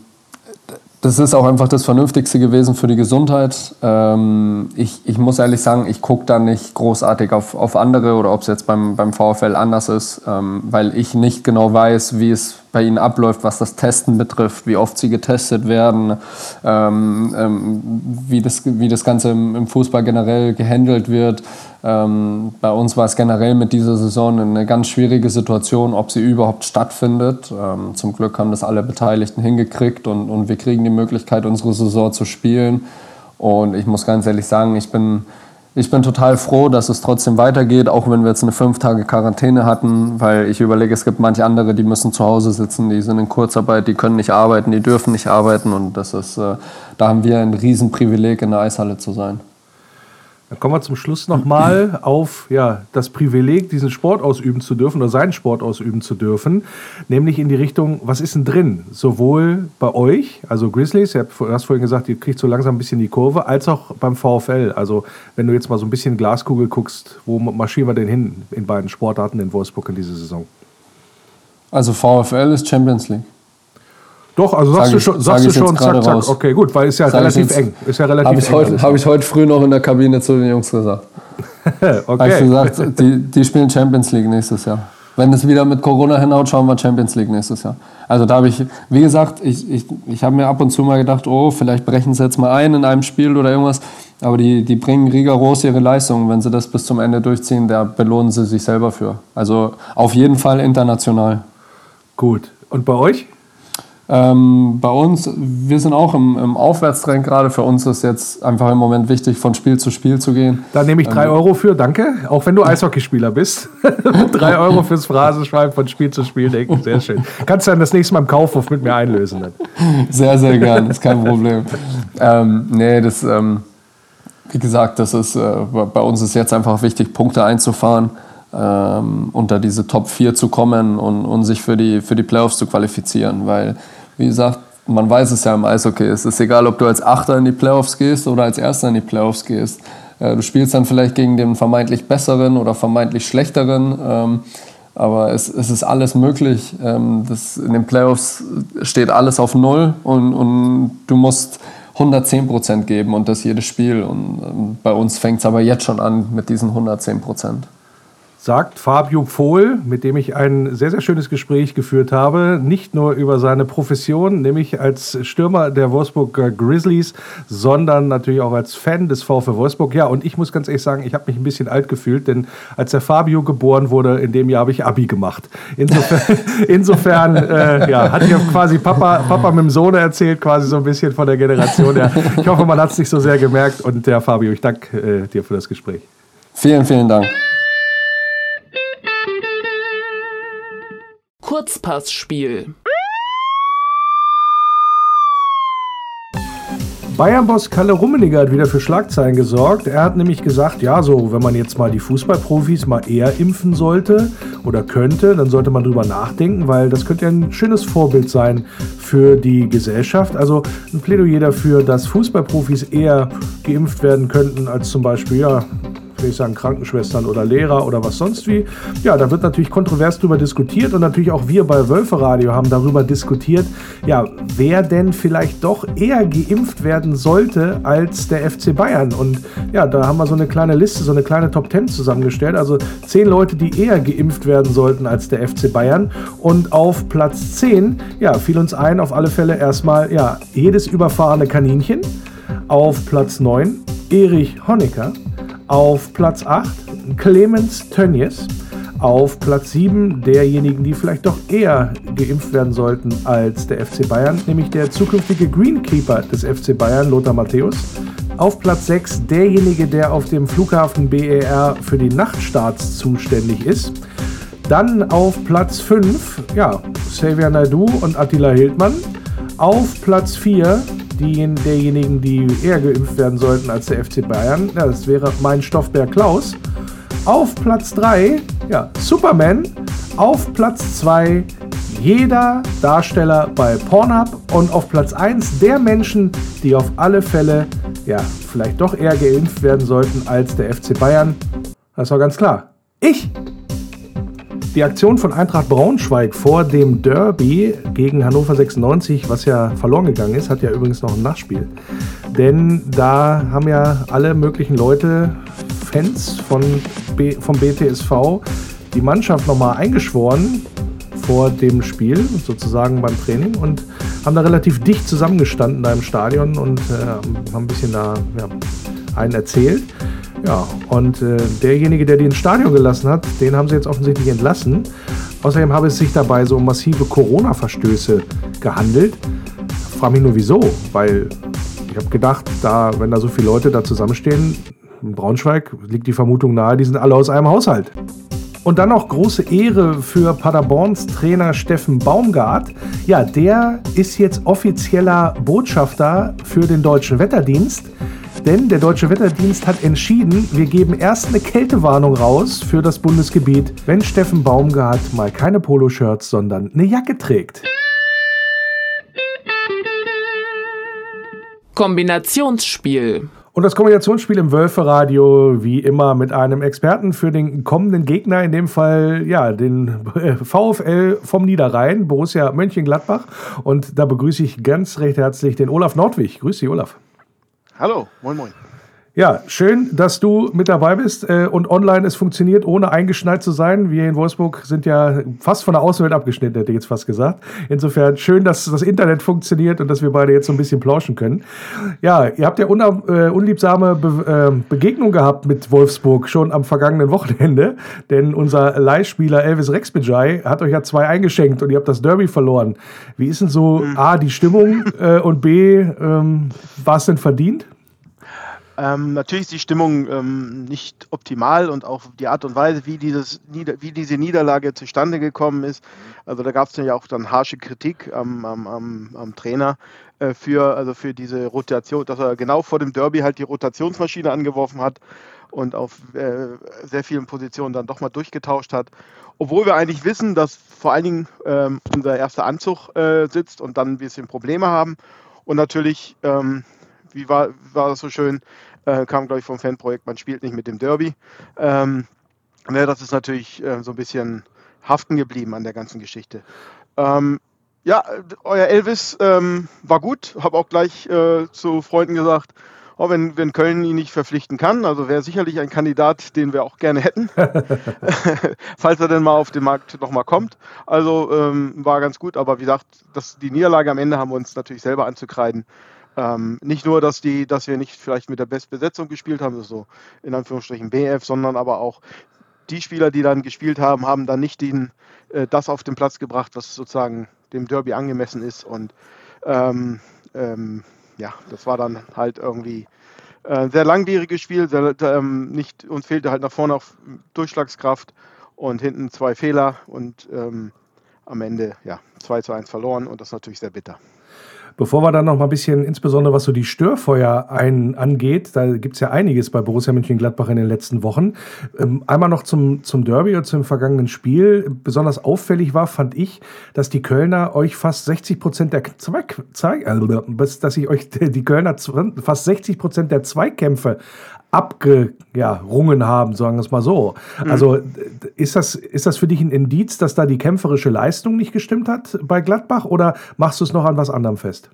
das ist auch einfach das Vernünftigste gewesen für die Gesundheit. Ähm, ich, ich muss ehrlich sagen, ich gucke da nicht großartig auf, auf andere oder ob es jetzt beim, beim VfL anders ist, ähm, weil ich nicht genau weiß, wie es bei ihnen abläuft, was das Testen betrifft, wie oft sie getestet werden, ähm, ähm wie, das, wie das Ganze im, im Fußball generell gehandelt wird. Ähm, bei uns war es generell mit dieser Saison eine ganz schwierige Situation, ob sie überhaupt stattfindet. Ähm, zum Glück haben das alle Beteiligten hingekriegt und, und wir kriegen die Möglichkeit, unsere Saison zu spielen. Und ich muss ganz ehrlich sagen, ich bin ich bin total froh, dass es trotzdem weitergeht, auch wenn wir jetzt eine fünf Tage Quarantäne hatten, weil ich überlege, es gibt manche andere, die müssen zu Hause sitzen, die sind in Kurzarbeit, die können nicht arbeiten, die dürfen nicht arbeiten und das ist, äh, da haben wir ein Riesenprivileg, in der Eishalle zu sein. Dann kommen wir zum Schluss nochmal auf ja, das Privileg, diesen Sport ausüben zu dürfen oder seinen Sport ausüben zu dürfen. Nämlich in die Richtung, was ist denn drin? Sowohl bei euch, also Grizzlies, du hast vorhin gesagt, ihr kriegt so langsam ein bisschen die Kurve, als auch beim VfL. Also wenn du jetzt mal so ein bisschen Glaskugel guckst, wo marschieren wir denn hin in beiden Sportarten in Wolfsburg in dieser Saison? Also VfL ist Champions League. Doch, also sagst sag du schon, sagst du schon zack, zack. Okay, gut, weil es ja relativ jetzt, eng. Ist ja relativ Habe ich, heute, hab ich heute früh noch in der Kabine zu den Jungs gesagt. (laughs) okay. Habe ich gesagt, die, die spielen Champions League nächstes Jahr. Wenn es wieder mit Corona hinhaut, schauen wir Champions League nächstes Jahr. Also da habe ich, wie gesagt, ich, ich, ich habe mir ab und zu mal gedacht, oh, vielleicht brechen sie jetzt mal ein in einem Spiel oder irgendwas. Aber die, die bringen rigoros ihre Leistungen. Wenn sie das bis zum Ende durchziehen, da belohnen sie sich selber für. Also auf jeden Fall international. Gut. Und bei euch? Ähm, bei uns, wir sind auch im, im Aufwärtstrend gerade. Für uns ist jetzt einfach im Moment wichtig, von Spiel zu Spiel zu gehen. Da nehme ich drei ähm, Euro für, danke. Auch wenn du (laughs) Eishockeyspieler bist. (laughs) drei Euro fürs Phrasenschreiben von Spiel zu Spiel denken. Sehr schön. Kannst du dann das nächste Mal im Kaufhof mit mir einlösen. Dann. Sehr, sehr gern. Ist kein (laughs) Problem. ähm, nee, das, ähm, wie gesagt, das ist, äh, bei uns ist jetzt einfach wichtig, Punkte einzufahren ähm, unter diese Top 4 zu kommen und, und sich für die, für die Playoffs zu qualifizieren. Weil, wie gesagt, man weiß es ja im Eishockey. Es ist egal, ob du als Achter in die Playoffs gehst oder als Erster in die Playoffs gehst. Äh, du spielst dann vielleicht gegen den vermeintlich besseren oder vermeintlich schlechteren. Ähm, aber es, es ist alles möglich. Ähm, das, in den Playoffs steht alles auf Null und, und du musst 110 Prozent geben und das jedes Spiel. Und ähm, bei uns fängt es aber jetzt schon an mit diesen 110 Prozent sagt Fabio Pohl, mit dem ich ein sehr, sehr schönes Gespräch geführt habe, nicht nur über seine Profession, nämlich als Stürmer der Wolfsburg Grizzlies, sondern natürlich auch als Fan des VfW Wolfsburg. Ja, und ich muss ganz ehrlich sagen, ich habe mich ein bisschen alt gefühlt, denn als der Fabio geboren wurde, in dem Jahr habe ich Abi gemacht. Insofern, (laughs) insofern äh, ja, hatte ich quasi Papa, Papa mit dem Sohn erzählt, quasi so ein bisschen von der Generation her. Ich hoffe, man hat es nicht so sehr gemerkt. Und der Fabio, ich danke äh, dir für das Gespräch. Vielen, vielen Dank. Kurzpassspiel. Bayern-Boss Kalle Rummeniger hat wieder für Schlagzeilen gesorgt. Er hat nämlich gesagt, ja, so, wenn man jetzt mal die Fußballprofis mal eher impfen sollte oder könnte, dann sollte man drüber nachdenken, weil das könnte ja ein schönes Vorbild sein für die Gesellschaft. Also ein Plädoyer dafür, dass Fußballprofis eher geimpft werden könnten als zum Beispiel, ja, will ich sagen, Krankenschwestern oder Lehrer oder was sonst wie. Ja, da wird natürlich kontrovers darüber diskutiert und natürlich auch wir bei Wölfe Radio haben darüber diskutiert, ja, wer denn vielleicht doch eher geimpft werden sollte als der FC Bayern. Und ja, da haben wir so eine kleine Liste, so eine kleine Top 10 zusammengestellt. Also zehn Leute, die eher geimpft werden sollten als der FC Bayern. Und auf Platz 10, ja, fiel uns ein, auf alle Fälle erstmal, ja, jedes überfahrene Kaninchen. Auf Platz 9 Erich Honecker. Auf Platz 8 Clemens Tönnies. Auf Platz 7 derjenigen, die vielleicht doch eher geimpft werden sollten als der FC Bayern, nämlich der zukünftige Greenkeeper des FC Bayern, Lothar Matthäus. Auf Platz 6 derjenige, der auf dem Flughafen BER für die Nachtstarts zuständig ist. Dann auf Platz 5, ja, Xavier Naidu und Attila Hildmann. Auf Platz 4 die, derjenigen, die eher geimpft werden sollten als der FC Bayern. Ja, das wäre mein Stoffbär Klaus. Auf Platz 3, ja, Superman. Auf Platz 2, jeder Darsteller bei Pornhub. Und auf Platz 1 der Menschen, die auf alle Fälle, ja, vielleicht doch eher geimpft werden sollten als der FC Bayern. Das war ganz klar. Ich! Die Aktion von Eintracht Braunschweig vor dem Derby gegen Hannover 96, was ja verloren gegangen ist, hat ja übrigens noch ein Nachspiel. Denn da haben ja alle möglichen Leute, Fans von B, vom BTSV, die Mannschaft nochmal eingeschworen vor dem Spiel, sozusagen beim Training, und haben da relativ dicht zusammengestanden da im Stadion und äh, haben ein bisschen da ja, einen erzählt. Ja, und äh, derjenige, der die ins Stadion gelassen hat, den haben sie jetzt offensichtlich entlassen. Außerdem habe es sich dabei so um massive Corona-Verstöße gehandelt. Ich frage mich nur wieso, weil ich habe gedacht, da, wenn da so viele Leute da zusammenstehen, in Braunschweig liegt die Vermutung nahe, die sind alle aus einem Haushalt. Und dann noch große Ehre für Paderborns Trainer Steffen Baumgart. Ja, der ist jetzt offizieller Botschafter für den Deutschen Wetterdienst. Denn der Deutsche Wetterdienst hat entschieden, wir geben erst eine Kältewarnung raus für das Bundesgebiet, wenn Steffen Baumgart mal keine Poloshirts, sondern eine Jacke trägt. Kombinationsspiel. Und das Kombinationsspiel im Wölferadio, wie immer, mit einem Experten für den kommenden Gegner, in dem Fall ja den VfL vom Niederrhein, Borussia Mönchengladbach. Und da begrüße ich ganz recht herzlich den Olaf Nordwig. Grüß dich, Olaf. Hallo, moin, moin. Ja, schön, dass du mit dabei bist äh, und online es funktioniert, ohne eingeschneit zu sein. Wir in Wolfsburg sind ja fast von der Außenwelt abgeschnitten, hätte ich jetzt fast gesagt. Insofern schön, dass das Internet funktioniert und dass wir beide jetzt so ein bisschen plauschen können. Ja, ihr habt ja un äh, unliebsame Be äh, Begegnung gehabt mit Wolfsburg schon am vergangenen Wochenende, (laughs) denn unser Leihspieler Elvis Rexbejai hat euch ja zwei eingeschenkt und ihr habt das Derby verloren. Wie ist denn so mhm. A, die Stimmung (laughs) äh, und B, ähm, war es denn verdient? Ähm, natürlich ist die Stimmung ähm, nicht optimal und auch die Art und Weise, wie, dieses, wie diese Niederlage zustande gekommen ist. Also da gab es ja auch dann harsche Kritik am, am, am, am Trainer äh, für, also für diese Rotation, dass er genau vor dem Derby halt die Rotationsmaschine angeworfen hat und auf äh, sehr vielen Positionen dann doch mal durchgetauscht hat. Obwohl wir eigentlich wissen, dass vor allen Dingen ähm, unser erster Anzug äh, sitzt und dann ein bisschen Probleme haben. Und natürlich ähm, wie war, war das so schön, äh, kam, glaube ich, vom Fanprojekt, man spielt nicht mit dem Derby. Ähm, ne, das ist natürlich äh, so ein bisschen haften geblieben an der ganzen Geschichte. Ähm, ja, euer Elvis ähm, war gut, habe auch gleich äh, zu Freunden gesagt, oh, wenn, wenn Köln ihn nicht verpflichten kann, also wäre sicherlich ein Kandidat, den wir auch gerne hätten, (laughs) (laughs) falls er denn mal auf den Markt nochmal kommt. Also ähm, war ganz gut, aber wie gesagt, das, die Niederlage am Ende haben wir uns natürlich selber anzukreiden. Ähm, nicht nur, dass, die, dass wir nicht vielleicht mit der Bestbesetzung gespielt haben, so in Anführungsstrichen BF, sondern aber auch die Spieler, die dann gespielt haben, haben dann nicht den, äh, das auf den Platz gebracht, was sozusagen dem Derby angemessen ist. Und ähm, ähm, ja, das war dann halt irgendwie ein äh, sehr langwieriges Spiel. Sehr, ähm, nicht, uns fehlte halt nach vorne auch Durchschlagskraft und hinten zwei Fehler und ähm, am Ende ja 2 zu 1 verloren und das ist natürlich sehr bitter. Bevor wir dann noch mal ein bisschen, insbesondere was so die Störfeuer ein, angeht, da gibt es ja einiges bei Borussia Mönchengladbach in den letzten Wochen. Ähm, einmal noch zum, zum Derby und zum vergangenen Spiel. Besonders auffällig war, fand ich, dass die Kölner euch fast 60 Prozent der Zweig, Zweig, äh, dass ich euch die Kölner fast 60 Prozent der Zweikämpfe abgerungen ja, haben, sagen wir es mal so. Mhm. Also ist das, ist das für dich ein Indiz, dass da die kämpferische Leistung nicht gestimmt hat bei Gladbach oder machst du es noch an was anderem fest?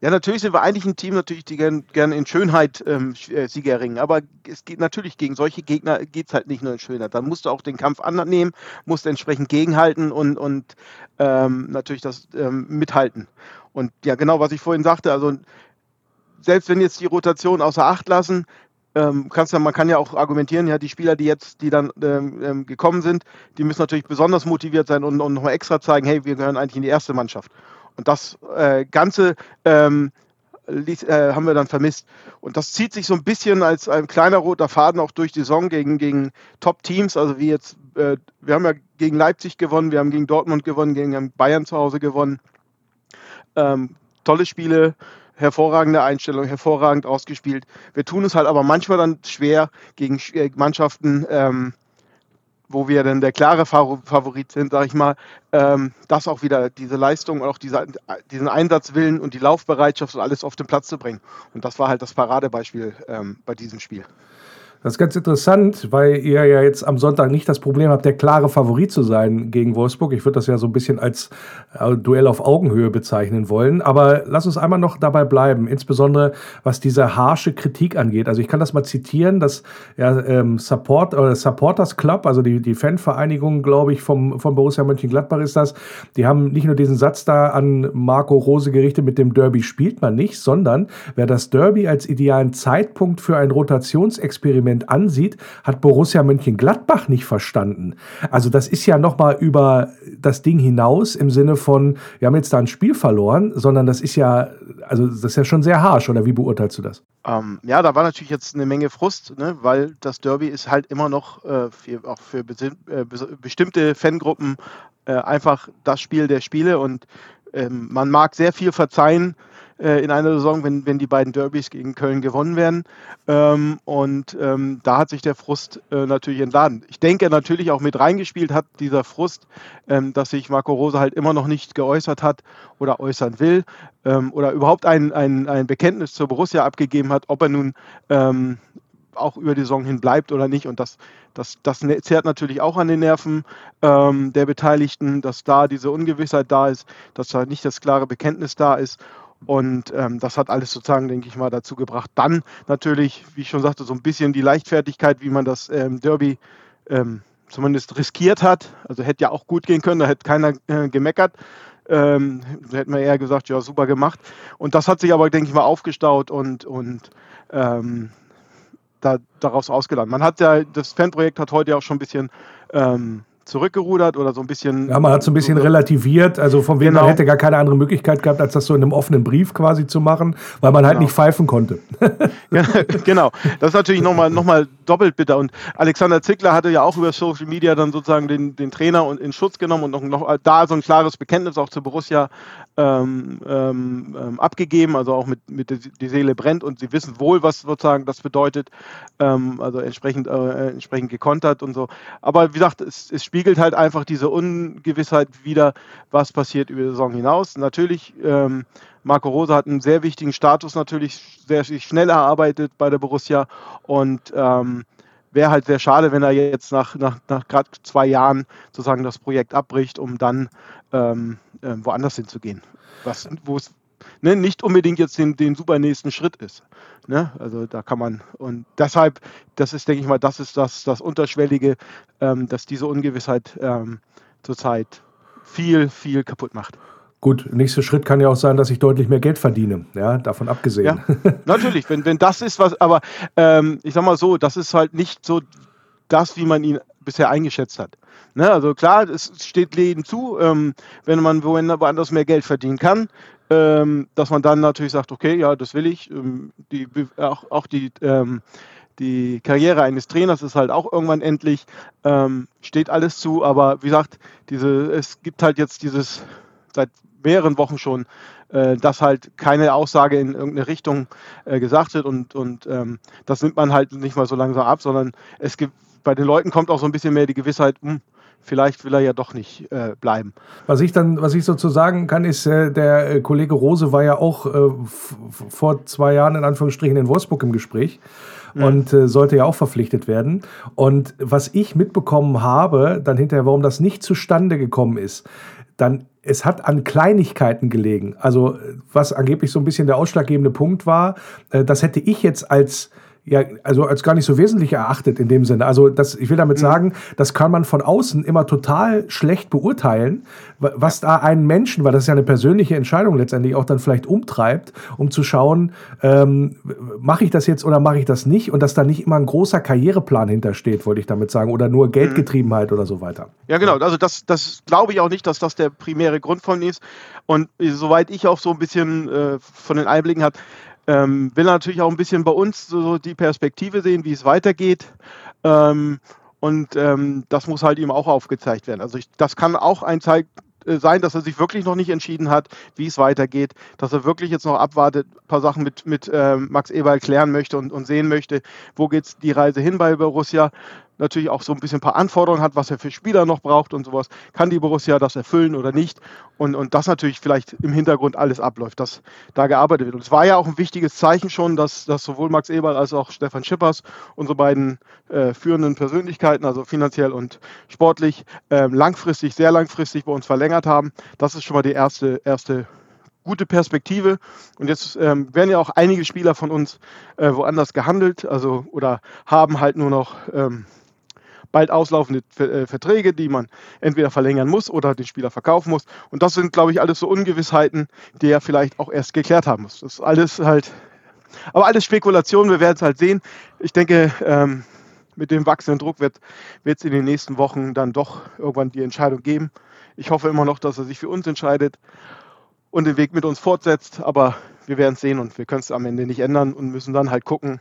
Ja, natürlich sind wir eigentlich ein Team, natürlich, die gerne gern in Schönheit ähm, äh, Sieger erringen. Aber es geht natürlich gegen solche Gegner geht es halt nicht nur in Schönheit. Dann musst du auch den Kampf annehmen, musst entsprechend gegenhalten und, und ähm, natürlich das ähm, mithalten. Und ja, genau, was ich vorhin sagte, also selbst wenn jetzt die Rotation außer Acht lassen, ähm, kannst ja, man kann ja auch argumentieren, ja, die Spieler, die jetzt, die dann ähm, ähm, gekommen sind, die müssen natürlich besonders motiviert sein und, und nochmal extra zeigen, hey, wir gehören eigentlich in die erste Mannschaft. Und das äh, Ganze ähm, äh, haben wir dann vermisst. Und das zieht sich so ein bisschen als ein kleiner roter Faden auch durch die Saison gegen, gegen Top-Teams, also wie jetzt, äh, wir haben ja gegen Leipzig gewonnen, wir haben gegen Dortmund gewonnen, gegen Bayern zu Hause gewonnen. Ähm, tolle Spiele, hervorragende Einstellung, hervorragend ausgespielt. Wir tun es halt aber manchmal dann schwer gegen äh, Mannschaften, ähm, wo wir dann der klare Favorit sind, sage ich mal, ähm, das auch wieder, diese Leistung, auch diese, diesen Einsatzwillen und die Laufbereitschaft und alles auf den Platz zu bringen. Und das war halt das Paradebeispiel ähm, bei diesem Spiel. Das ist ganz interessant, weil ihr ja jetzt am Sonntag nicht das Problem habt, der klare Favorit zu sein gegen Wolfsburg. Ich würde das ja so ein bisschen als äh, Duell auf Augenhöhe bezeichnen wollen. Aber lass uns einmal noch dabei bleiben, insbesondere was diese harsche Kritik angeht. Also ich kann das mal zitieren, dass ja, ähm, Support, äh, Supporters Club, also die, die Fanvereinigung, glaube ich, vom, von Borussia Mönchengladbach ist das, die haben nicht nur diesen Satz da an Marco Rose gerichtet, mit dem Derby spielt man nicht, sondern wer das Derby als idealen Zeitpunkt für ein Rotationsexperiment Experiment ansieht, hat Borussia Mönchengladbach nicht verstanden. Also das ist ja noch mal über das Ding hinaus im Sinne von, wir haben jetzt da ein Spiel verloren, sondern das ist ja, also das ist ja schon sehr harsh, oder wie beurteilst du das? Ähm, ja, da war natürlich jetzt eine Menge Frust, ne, weil das Derby ist halt immer noch äh, für, auch für äh, bestimmte Fangruppen äh, einfach das Spiel der Spiele und ähm, man mag sehr viel verzeihen, äh, in einer Saison, wenn, wenn die beiden Derbys gegen Köln gewonnen werden. Ähm, und ähm, da hat sich der Frust äh, natürlich entladen. Ich denke natürlich auch mit reingespielt hat dieser Frust, ähm, dass sich Marco Rose halt immer noch nicht geäußert hat oder äußern will ähm, oder überhaupt ein, ein, ein Bekenntnis zur Borussia abgegeben hat, ob er nun ähm, auch über die Saison hin bleibt oder nicht. Und das, das, das ne-, zehrt natürlich auch an den Nerven ähm, der Beteiligten, dass da diese Ungewissheit da ist, dass da nicht das klare Bekenntnis da ist. Und ähm, das hat alles sozusagen, denke ich mal, dazu gebracht. Dann natürlich, wie ich schon sagte, so ein bisschen die Leichtfertigkeit, wie man das ähm, Derby ähm, zumindest riskiert hat. Also hätte ja auch gut gehen können, da hätte keiner äh, gemeckert. Ähm, hätten wir eher gesagt, ja, super gemacht. Und das hat sich aber, denke ich mal, aufgestaut und, und ähm, da, daraus ausgeladen. Man hat ja, das Fanprojekt hat heute ja auch schon ein bisschen ähm, zurückgerudert oder so ein bisschen. Ja, man hat so ein bisschen so relativiert, also von wem genau. man hätte gar keine andere Möglichkeit gehabt, als das so in einem offenen Brief quasi zu machen, weil man halt genau. nicht pfeifen konnte. (laughs) genau, das ist natürlich nochmal noch mal doppelt bitter. Und Alexander Zickler hatte ja auch über Social Media dann sozusagen den, den Trainer in Schutz genommen und noch, noch da so ein klares Bekenntnis auch zu Borussia ähm, ähm, ähm abgegeben, also auch mit, mit die Seele brennt und sie wissen wohl, was sozusagen das bedeutet, ähm, also entsprechend, äh, entsprechend gekontert und so. Aber wie gesagt, es, es spiegelt halt einfach diese Ungewissheit wieder, was passiert über die Saison hinaus. Natürlich, ähm, Marco Rose hat einen sehr wichtigen Status natürlich sehr schnell erarbeitet bei der Borussia und ähm, wäre halt sehr schade, wenn er jetzt nach, nach, nach gerade zwei Jahren sozusagen das Projekt abbricht, um dann ähm, äh, woanders hinzugehen. Was, wo es ne, nicht unbedingt jetzt den, den super nächsten Schritt ist. Ne? Also da kann man, und deshalb, das ist, denke ich mal, das ist das, das Unterschwellige, ähm, dass diese Ungewissheit ähm, zurzeit viel, viel kaputt macht. Gut, nächster Schritt kann ja auch sein, dass ich deutlich mehr Geld verdiene, ja, davon abgesehen. Ja, natürlich, wenn, wenn das ist, was, aber ähm, ich sag mal so, das ist halt nicht so das, wie man ihn bisher eingeschätzt hat. Ne, also klar, es steht Läden zu, ähm, wenn man woanders mehr Geld verdienen kann, ähm, dass man dann natürlich sagt, okay, ja, das will ich. Ähm, die, auch, auch die, ähm, die Karriere eines Trainers ist halt auch irgendwann endlich, ähm, steht alles zu, aber wie gesagt, diese, es gibt halt jetzt dieses seit mehreren Wochen schon, äh, dass halt keine Aussage in irgendeine Richtung äh, gesagt wird und, und ähm, das nimmt man halt nicht mal so langsam ab, sondern es gibt bei den Leuten kommt auch so ein bisschen mehr die Gewissheit, mh, hm, vielleicht will er ja doch nicht äh, bleiben. Was ich dann, was ich sozusagen kann, ist, äh, der äh, Kollege Rose war ja auch äh, vor zwei Jahren in Anführungsstrichen in Wolfsburg im Gespräch mhm. und äh, sollte ja auch verpflichtet werden. Und was ich mitbekommen habe, dann hinterher, warum das nicht zustande gekommen ist, dann es hat an Kleinigkeiten gelegen. Also was angeblich so ein bisschen der ausschlaggebende Punkt war, das hätte ich jetzt als ja, also als gar nicht so wesentlich erachtet in dem Sinne. Also das, ich will damit mhm. sagen, das kann man von außen immer total schlecht beurteilen, was da einen Menschen, weil das ist ja eine persönliche Entscheidung letztendlich auch dann vielleicht umtreibt, um zu schauen, ähm, mache ich das jetzt oder mache ich das nicht und dass da nicht immer ein großer Karriereplan hintersteht, wollte ich damit sagen, oder nur Geldgetriebenheit mhm. oder so weiter. Ja, genau. Also das, das glaube ich auch nicht, dass das der primäre Grund von ist. Und soweit ich auch so ein bisschen äh, von den Einblicken habe, ähm, will natürlich auch ein bisschen bei uns so die Perspektive sehen, wie es weitergeht. Ähm, und ähm, das muss halt ihm auch aufgezeigt werden. Also ich, das kann auch ein Zeig äh, sein, dass er sich wirklich noch nicht entschieden hat, wie es weitergeht, dass er wirklich jetzt noch abwartet, ein paar Sachen mit, mit ähm, Max Eberl klären möchte und, und sehen möchte, wo geht die Reise hin bei Borussia. Natürlich auch so ein bisschen ein paar Anforderungen hat, was er für Spieler noch braucht und sowas. Kann die Borussia das erfüllen oder nicht? Und, und das natürlich vielleicht im Hintergrund alles abläuft, dass da gearbeitet wird. Und es war ja auch ein wichtiges Zeichen schon, dass, dass sowohl Max Eberl als auch Stefan Schippers, unsere beiden äh, führenden Persönlichkeiten, also finanziell und sportlich, äh, langfristig, sehr langfristig bei uns verlängert haben. Das ist schon mal die erste, erste gute Perspektive. Und jetzt ähm, werden ja auch einige Spieler von uns äh, woanders gehandelt, also oder haben halt nur noch ähm, bald auslaufende äh, Verträge, die man entweder verlängern muss oder den Spieler verkaufen muss. Und das sind, glaube ich, alles so Ungewissheiten, die er vielleicht auch erst geklärt haben muss. Das ist alles halt, aber alles Spekulation, wir werden es halt sehen. Ich denke, ähm, mit dem wachsenden Druck wird es in den nächsten Wochen dann doch irgendwann die Entscheidung geben. Ich hoffe immer noch, dass er sich für uns entscheidet und den Weg mit uns fortsetzt, aber wir werden es sehen und wir können es am Ende nicht ändern und müssen dann halt gucken,